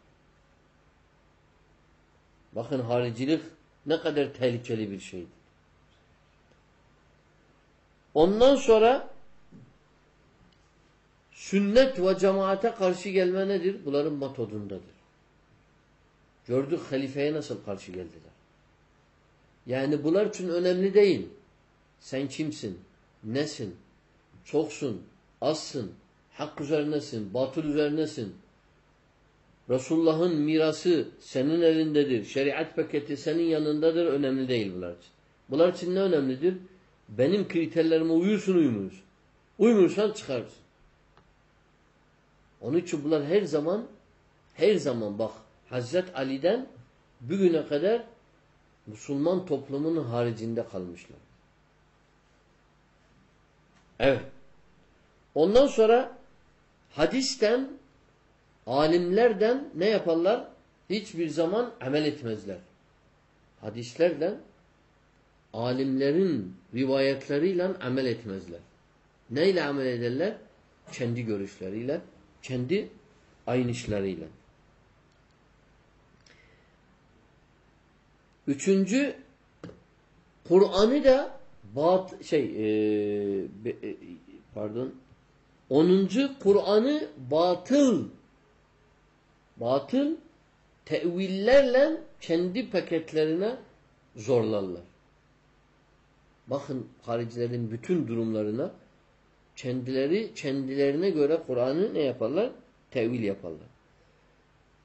Bakın haricilik ne kadar tehlikeli bir şeydir. Ondan sonra sünnet ve cemaate karşı gelme nedir? Bunların metodundadır. Gördük halifeye nasıl karşı geldiler. Yani bunlar için önemli değil. Sen kimsin? Nesin? Çoksun? Azsın? Hak üzerinesin? Batıl üzerinesin? Resulullah'ın mirası senin elindedir. Şeriat paketi senin yanındadır. Önemli değil bunlar için. Bunlar için ne önemlidir? Benim kriterlerime uyursun uymuyuz. Uymursan çıkarsın. Onun için bunlar her zaman her zaman bak Hazret Ali'den bugüne kadar Müslüman toplumunun haricinde kalmışlar. Evet. Ondan sonra hadisten alimlerden ne yaparlar? Hiçbir zaman amel etmezler. Hadislerden alimlerin rivayetleriyle amel etmezler. Neyle amel ederler? Kendi görüşleriyle, kendi aynışlarıyla. Üçüncü Kur'an'ı da bat şey e, e, pardon onuncu Kur'an'ı batıl batıl tevillerle kendi paketlerine zorlarlar. Bakın haricilerin bütün durumlarına kendileri kendilerine göre Kur'an'ı ne yaparlar? Tevil yaparlar.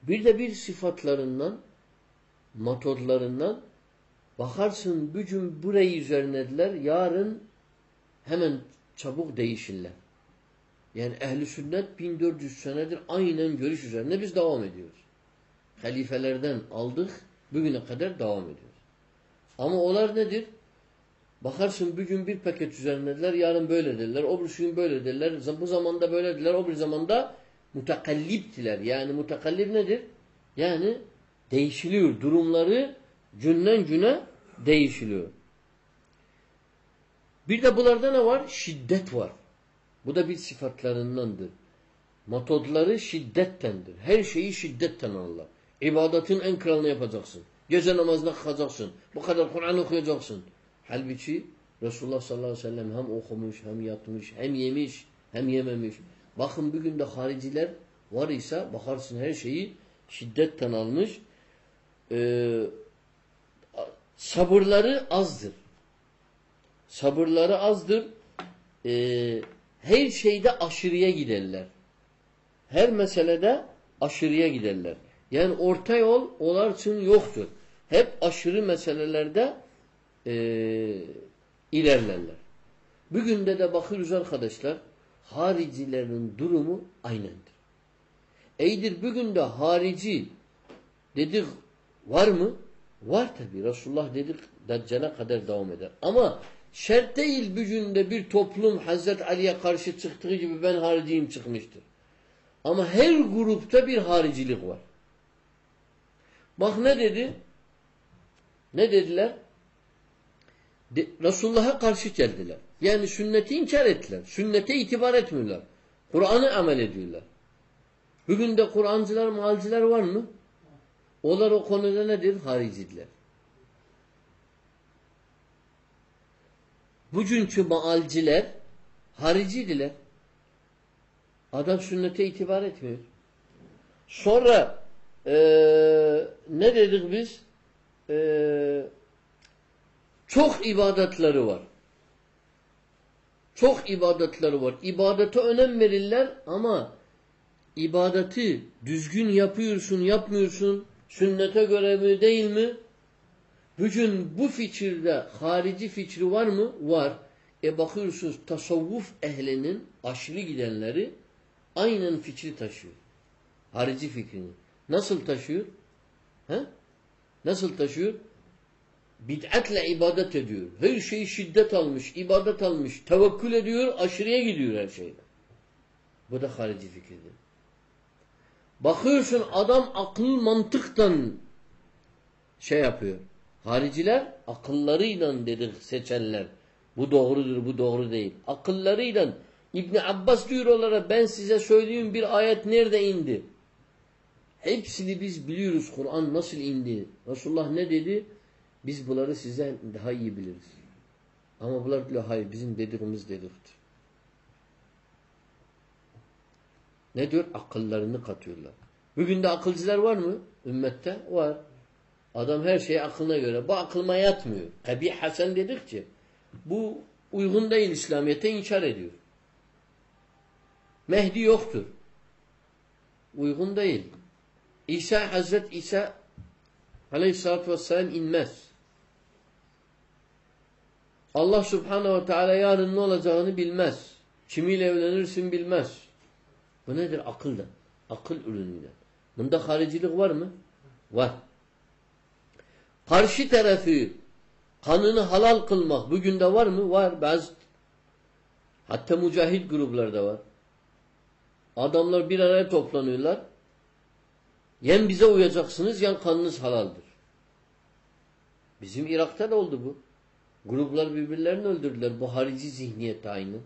Bir de bir sıfatlarından metodlarından bakarsın bugün burayı üzerinediler yarın hemen çabuk değişirler. Yani ehli sünnet 1400 senedir aynen görüş üzerine biz devam ediyoruz. Halifelerden aldık bugüne kadar devam ediyoruz. Ama onlar nedir? Bakarsın bugün bir paket üzerindeler, yarın böyle derler, o bir gün böyle derler, bu zamanda böyle derler, o bir zamanda mutakalliptiler. Yani mutakallip nedir? Yani değişiliyor. Durumları günden güne değişiliyor. Bir de bunlarda ne var? Şiddet var. Bu da bir sıfatlarındandır. Metodları şiddettendir. Her şeyi şiddetten Allah. İbadetin en kralını yapacaksın. Gece namazına kalkacaksın. Bu kadar Kur'an okuyacaksın. Halbuki Resulullah sallallahu aleyhi ve sellem hem okumuş, hem yatmış, hem yemiş, hem yememiş. Bakın bugün de hariciler var ise bakarsın her şeyi şiddetten almış. Ee, sabırları azdır. Sabırları azdır. Ee, her şeyde aşırıya giderler. Her meselede aşırıya giderler. Yani orta yol onlar için yoktur. Hep aşırı meselelerde e, ilerlerler. Bugün de de bakıyoruz arkadaşlar haricilerin durumu aynendir. Eydir bugün de harici dedik var mı? Var tabi. Resulullah dedik Deccale kadar devam eder. Ama Şart değil gücünde bir toplum Hazreti Ali'ye karşı çıktığı gibi ben hariciyim çıkmıştır. Ama her grupta bir haricilik var. Bak ne dedi? Ne dediler? Resulullah'a karşı geldiler. Yani sünneti inkar ettiler. Sünnete itibar etmiyorlar. Kur'an'ı amel ediyorlar. Bugün de Kur'ancılar, malcılar var mı? Onlar o konuda nedir? Haricidiler. Bugünkü maalciler haricidiler. Adam sünnete itibar etmiyor. Sonra ee, ne dedik biz? Ee, çok ibadetleri var. Çok ibadetleri var. İbadete önem verirler ama ibadeti düzgün yapıyorsun, yapmıyorsun, sünnete göre mi değil mi? Bugün bu fikirde harici fikri var mı? Var. E bakıyorsunuz tasavvuf ehlinin aşırı gidenleri aynen fikri taşıyor. Harici fikrini. Nasıl taşıyor? He? Nasıl taşıyor? Bid'atle ibadet ediyor. Her şeyi şiddet almış, ibadet almış, tevekkül ediyor, aşırıya gidiyor her şeyde. Bu da harici fikirdir. Bakıyorsun adam akıl mantıktan şey yapıyor. Hariciler akıllarıyla dedik seçenler. Bu doğrudur, bu doğru değil. Akıllarıyla İbni Abbas diyor onlara ben size söyleyeyim bir ayet nerede indi? Hepsini biz biliyoruz Kur'an nasıl indi. Resulullah ne dedi? Biz bunları size daha iyi biliriz. Ama bunlar diyor hayır bizim dediğimiz dediktir. Ne diyor? Akıllarını katıyorlar. Bugün de akılcılar var mı? Ümmette var. Adam her şeyi aklına göre. Bu aklıma yatmıyor. Kabih Hasan dedikçe bu uygun değil İslamiyet'e inkar ediyor. Mehdi yoktur. Uygun değil. İsa Hazret İsa Aleyhisselatü Vesselam inmez. Allah Subhanahu ve Teala yarın ne olacağını bilmez. Kimiyle evlenirsin bilmez. Bu nedir? Akıldan. Akıl ürünüyle. Bunda haricilik var mı? Var. Karşı tarafı kanını halal kılmak bugün de var mı? Var. Bazı hatta mücahit gruplarda var. Adamlar bir araya toplanıyorlar. Yen bize uyacaksınız, yan kanınız halaldır. Bizim Irak'ta da oldu bu. Gruplar birbirlerini öldürdüler. Bu harici zihniyet aynı.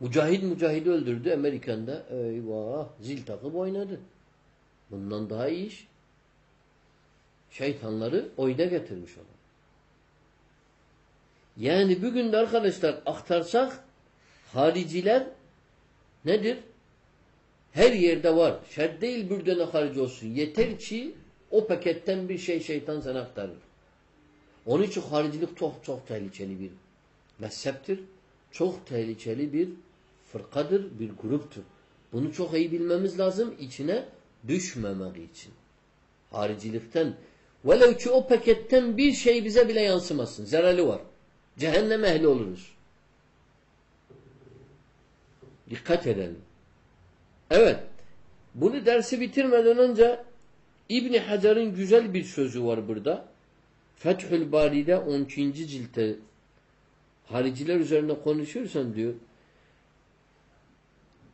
Mücahit mücahidi öldürdü Amerikan'da. Eyvah zil takıp oynadı. Bundan daha iyi iş. Şeytanları oyda getirmiş ona. Yani bugün de arkadaşlar aktarsak hariciler nedir? Her yerde var. Şer değil bir harici olsun. Yeter ki o paketten bir şey şeytan sana aktarır. Onun için haricilik çok çok tehlikeli bir mezheptir. Çok tehlikeli bir fırkadır, bir gruptur. Bunu çok iyi bilmemiz lazım içine düşmemek için. Haricilikten velev ki o paketten bir şey bize bile yansımasın. Zararı var. Cehennem ehli oluruz. Dikkat edelim. Evet. Bunu dersi bitirmeden önce İbni Hacer'in güzel bir sözü var burada. Fethül Bari'de 12. cilte hariciler üzerinde konuşursan diyor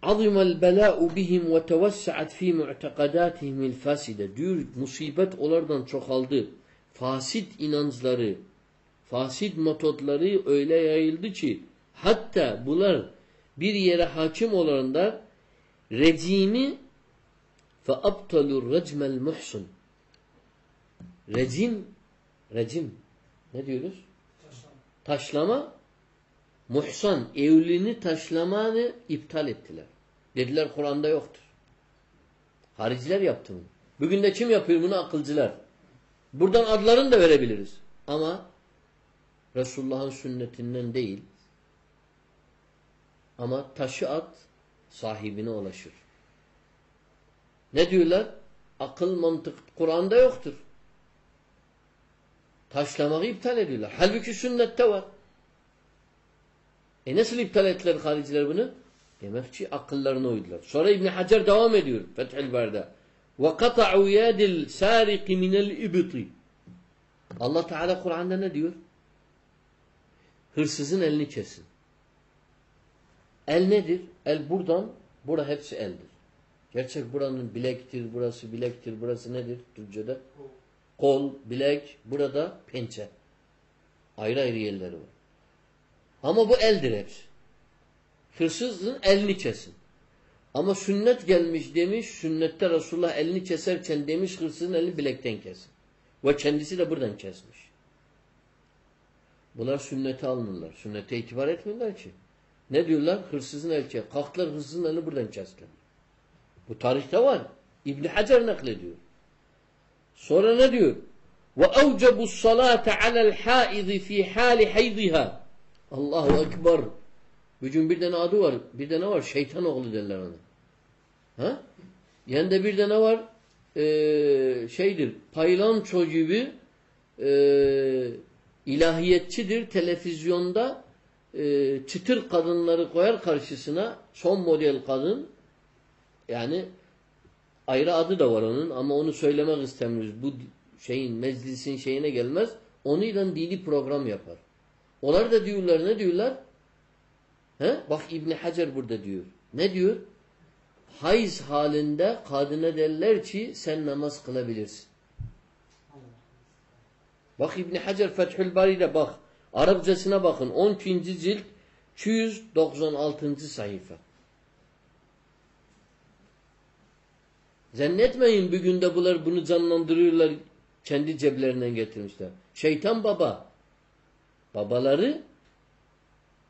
azimel bela'u bihim ve tevessa'at fi mu'tekadatihimil faside diyor musibet onlardan çoğaldı. Fasit inançları, fasit metotları öyle yayıldı ki hatta bunlar bir yere hakim olanlar rejimi fe abtalur recmel muhsun rejim rejim ne diyoruz? Taşlama. Taşlama muhsan evliliğini taşlamanı iptal ettiler. Dediler Kur'an'da yoktur. Hariciler yaptı bunu. Bugün de kim yapıyor bunu? Akılcılar. Buradan adlarını da verebiliriz. Ama Resulullah'ın sünnetinden değil. Ama taşı at sahibine ulaşır. Ne diyorlar? Akıl, mantık Kur'an'da yoktur. Taşlamayı iptal ediyorlar. Halbuki sünnette var. E nasıl iptal ettiler hariciler bunu? Demek ki akıllarına uydular. Sonra İbn Hacer devam ediyor Fethül. Ve kata'u yadil sariki minel ibti. Allah Teala Kur'an'da ne diyor? hırsızın elini kesin. El nedir? El buradan, bura hepsi eldir. Gerçek buranın bilektir, burası bilektir, burası nedir Türkçe'de? Kol, bilek, burada pençe. Ayrı ayrı yerleri var. Ama bu eldir hepsi. Hırsızın elini kesin. Ama sünnet gelmiş demiş, sünnette Resulullah elini keserken demiş hırsızın elini bilekten kesin. Ve kendisi de buradan kesmiş. Bunlar sünnete almıyorlar. Sünnete itibar etmiyorlar ki. Ne diyorlar? Hırsızın elçi. Kalktılar hırsızın elini buradan kestiler. Bu tarihte var. İbn Hacer naklediyor. Sonra ne diyor? Ve evcebu salate alel haizi fi hali haydiha. Allahu Ekber. Bugün bir tane adı var. Bir tane var. Şeytan oğlu derler ona. Ha? Yani de bir tane var. Ee, şeydir. Paylanço gibi e, ilahiyetçidir. Televizyonda e, çıtır kadınları koyar karşısına. Son model kadın. Yani ayrı adı da var onun ama onu söylemek istemiyoruz. Bu şeyin meclisin şeyine gelmez. Onunla dini program yapar. Onlar da diyorlar ne diyorlar? He? Bak İbni Hacer burada diyor. Ne diyor? Hayız halinde kadına derler ki sen namaz kılabilirsin. Bak İbni Hacer Fethül Bari'de bak. Arapçasına bakın. 12. cilt 296. sayfa. Zannetmeyin bir günde bunlar bunu canlandırıyorlar. Kendi ceblerinden getirmişler. Şeytan baba. Babaları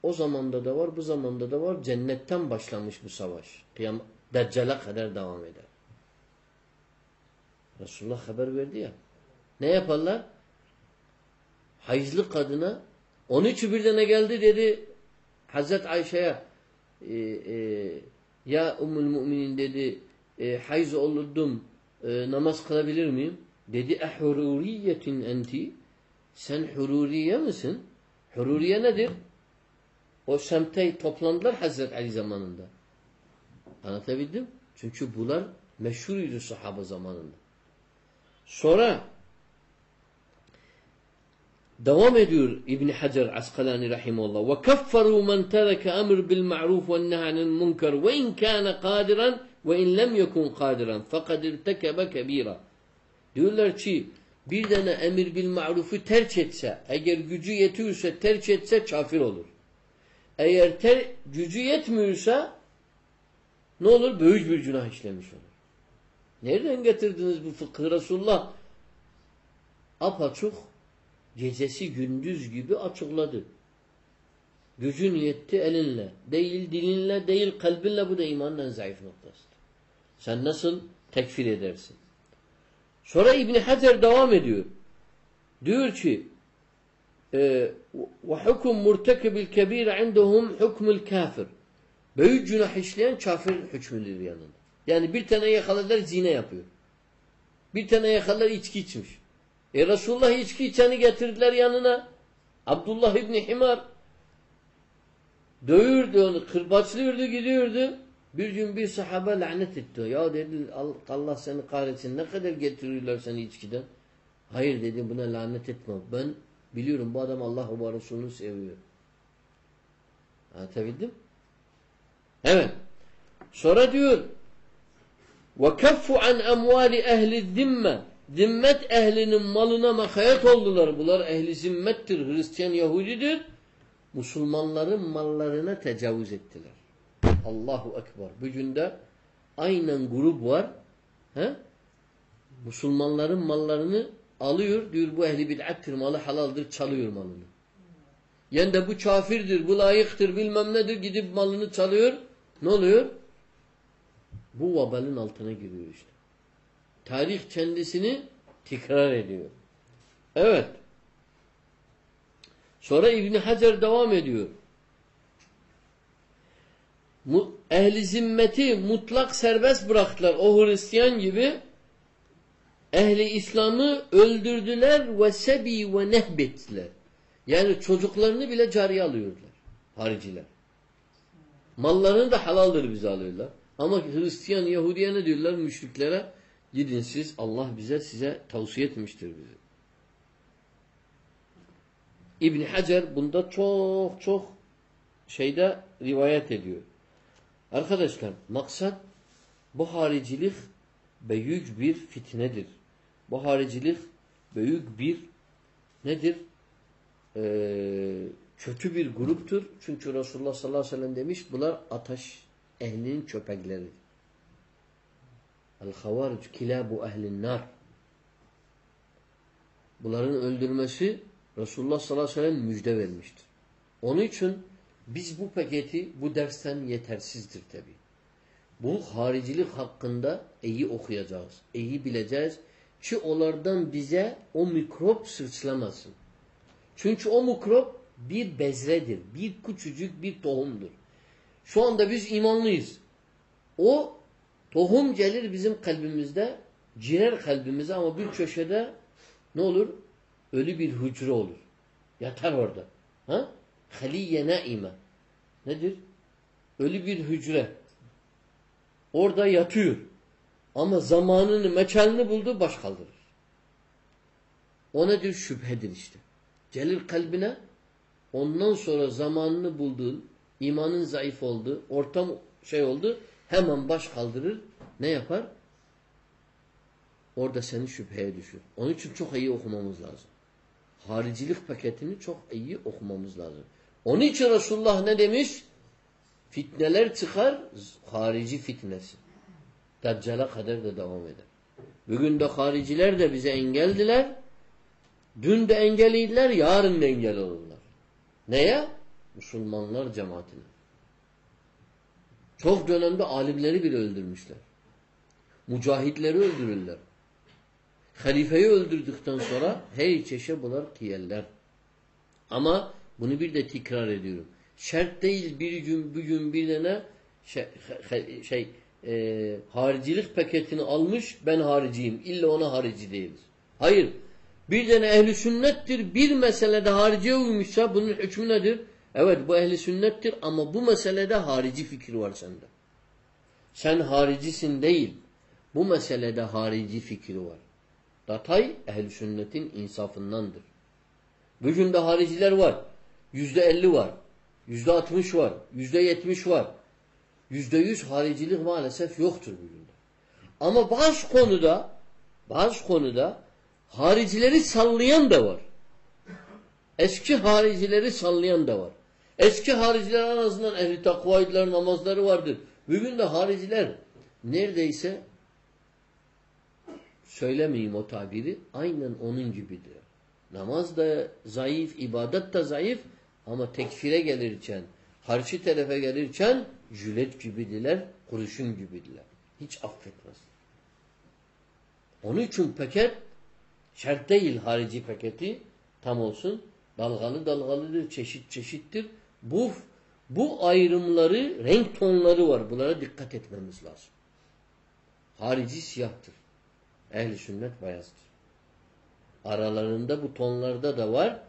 o zamanda da var, bu zamanda da var. Cennetten başlamış bu savaş. Kıyam Deccal'e kadar devam eder. Resulullah haber verdi ya. Ne yaparlar? Hayızlı kadına onun için bir ne geldi dedi Hazret Ayşe'ye e, e, ya Ummul Müminin dedi e, hayız olurdum e, namaz kılabilir miyim? Dedi ehururiyetin enti sen hururiye misin? Hururiye nedir? O semte toplandılar Hazret Ali zamanında. Anlatabildim? Çünkü bunlar meşhuruydu sahaba zamanında. Sonra devam ediyor İbn Hacer Askalani rahimehullah ve kefferu men tereke emr bil ma'ruf ve nehy anil munkar ve in kana kadiran ve in lem yekun kadiran fekad irtekebe kebira. Diyorlar ki bir tane emir bil ma'rufu terk etse, eğer gücü yetiyorsa terk etse kafir olur. Eğer ter, gücü yetmiyorsa ne olur? Büyük bir günah işlemiş olur. Nereden getirdiniz bu fıkhı? Resulullah apaçuk gecesi gündüz gibi açıkladı. Gücün yetti elinle. Değil dilinle, değil kalbinle bu da imanın en zayıf noktasıdır. Sen nasıl tekfir edersin? Sonra İbni Hacer devam ediyor. Diyor ki hukum murtekibil kebir indehum hukmul kafir. Büyük günah işleyen kafir hükmüdür yanında. Yani bir tane yakaladılar zine yapıyor. Bir tane yakaladılar içki içmiş. E Resulullah içki içeni getirdiler yanına. Abdullah İbni Himar dövürdü onu, kırbaçlıyordu, gidiyordu. Bir gün bir sahabe lanet etti. Ya dedi Allah seni kahretsin. Ne kadar getiriyorlar seni içkiden? Hayır dedi buna lanet etme. Ben biliyorum bu adam Allah ve Resulü'nü seviyor. Anlatabildim? Evet. Sonra diyor وَكَفُّ عَنْ اَمْوَالِ اَهْلِ الذِّمَّةِ Zimmet ehlinin malına makayet oldular. Bunlar ehli zimmettir. Hristiyan Yahudidir. Müslümanların mallarına tecavüz ettiler. Allahu Ekber. Bugün de aynen grup var. He? Müslümanların mallarını alıyor. Diyor bu ehli bid'attir. Malı halaldır. Çalıyor malını. Yani de bu kafirdir. Bu layıktır. Bilmem nedir. Gidip malını çalıyor. Ne oluyor? Bu vabalin altına giriyor işte. Tarih kendisini tekrar ediyor. Evet. Sonra İbni Hacer devam ediyor. Ehli zimmeti mutlak serbest bıraktılar. O Hristiyan gibi ehli İslam'ı öldürdüler ve sebi ve nehbettiler. Yani çocuklarını bile cariye alıyorlar. Hariciler. Mallarını da halaldır bize alıyorlar. Ama Hristiyan, Yahudiye ne diyorlar müşriklere? Gidin siz Allah bize size tavsiye etmiştir bizi. İbn Hacer bunda çok çok şeyde rivayet ediyor. Arkadaşlar maksat bu haricilik büyük bir fitnedir. Bu haricilik büyük bir nedir? Ee, kötü bir gruptur. Çünkü Resulullah sallallahu aleyhi ve sellem demiş bunlar ateş ehlinin köpekleridir. El-havaric kilabu ehlin nar. Bunların öldürmesi Resulullah sallallahu aleyhi ve sellem müjde vermiştir. Onun için biz bu paketi bu dersten yetersizdir tabi. Bu haricilik hakkında iyi okuyacağız. iyi bileceğiz ki onlardan bize o mikrop sıçramasın. Çünkü o mikrop bir bezredir. Bir küçücük bir tohumdur. Şu anda biz imanlıyız. O tohum gelir bizim kalbimizde, girer kalbimize ama bir köşede ne olur? Ölü bir hücre olur. Yatar orada. Ha? Haliye naime. Nedir? Ölü bir hücre. Orada yatıyor. Ama zamanını, mekanını buldu, baş kaldırır. O nedir? Şüphedir işte. Gelir kalbine, ondan sonra zamanını bulduğun, imanın zayıf oldu, ortam şey oldu, hemen baş kaldırır. Ne yapar? Orada seni şüpheye düşür. Onun için çok iyi okumamız lazım. Haricilik paketini çok iyi okumamız lazım. Onun için Resulullah ne demiş? Fitneler çıkar, harici fitnesi. Deccal'a kadar da devam eder. Bugün de hariciler de bize engeldiler. Dün de engelliydiler, yarın da engel olurlar. Neye? Müslümanlar cemaatine. Çok dönemde alimleri bile öldürmüşler. Mücahitleri öldürürler. Halifeyi öldürdükten sonra her çeşe bular kiyerler. Ama bunu bir de tekrar ediyorum. Şart değil bir gün bugün bir tane şey, şey e, haricilik paketini almış ben hariciyim. İlla ona harici değiliz. Hayır. Bir tane ehli sünnettir. Bir meselede hariciye uymuşsa bunun hükmü nedir? Evet bu ehli sünnettir ama bu meselede harici fikir var sende. Sen haricisin değil. Bu meselede harici fikri var. Datay ehl sünnetin insafındandır. Bugün de hariciler var. Yüzde elli var. Yüzde altmış var. Yüzde yetmiş var. Yüzde yüz haricilik maalesef yoktur bugün. Ama bazı konuda bazı konuda haricileri sallayan da var. Eski haricileri sallayan da var. Eski hariciler en azından ehli takvaydılar, namazları vardır. Bugün de hariciler neredeyse söylemeyeyim o tabiri aynen onun gibidir. Namaz da zayıf, ibadet de zayıf ama tekfire gelirken, karşı tarafa gelirken jület gibidiler, kuruşun gibidiler. Hiç affetmez. Onun için paket şart değil harici paketi tam olsun. Dalgalı dalgalıdır, çeşit çeşittir. Bu bu ayrımları, renk tonları var. Bunlara dikkat etmemiz lazım. Harici siyahtır. Ehli sünnet beyazdır. Aralarında bu tonlarda da var.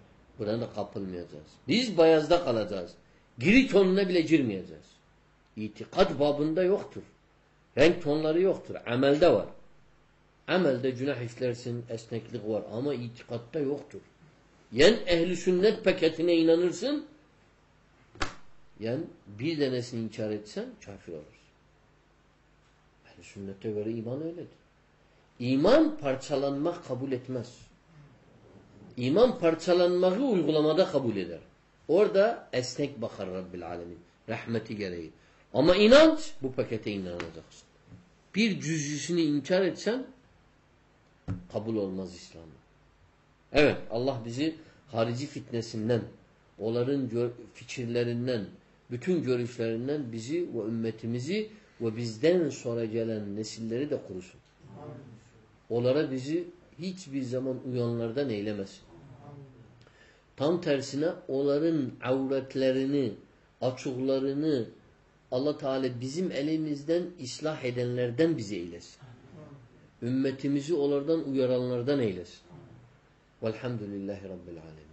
Buna da kapılmayacağız. Biz beyazda kalacağız. Giri tonuna bile girmeyeceğiz. İtikat babında yoktur. Renk tonları yoktur. Amelde var. Amelde günah işlersin, esneklik var ama itikatta yoktur. Yen ehli sünnet paketine inanırsın, yen bir denesini inkar etsen kafir olursun. Ehli sünnete göre iman öyledir. İman parçalanmak kabul etmez. İman parçalanmayı uygulamada kabul eder. Orada esnek bakar Rabbil Alemin. Rahmeti gereği. Ama inanç bu pakete inanacaksın. Bir cüz'üsünü inkar etsen kabul olmaz İslam'da. Evet Allah bizi harici fitnesinden, onların fikirlerinden, bütün görüşlerinden bizi ve ümmetimizi ve bizden sonra gelen nesilleri de kurusun. Onlara bizi hiçbir zaman uyanlardan eylemesin. Tam tersine onların avretlerini, açıklarını Allah Teala bizim elimizden ıslah edenlerden bizi eylesin. Ümmetimizi onlardan uyaranlardan eylesin. Velhamdülillahi Rabbil Alemin.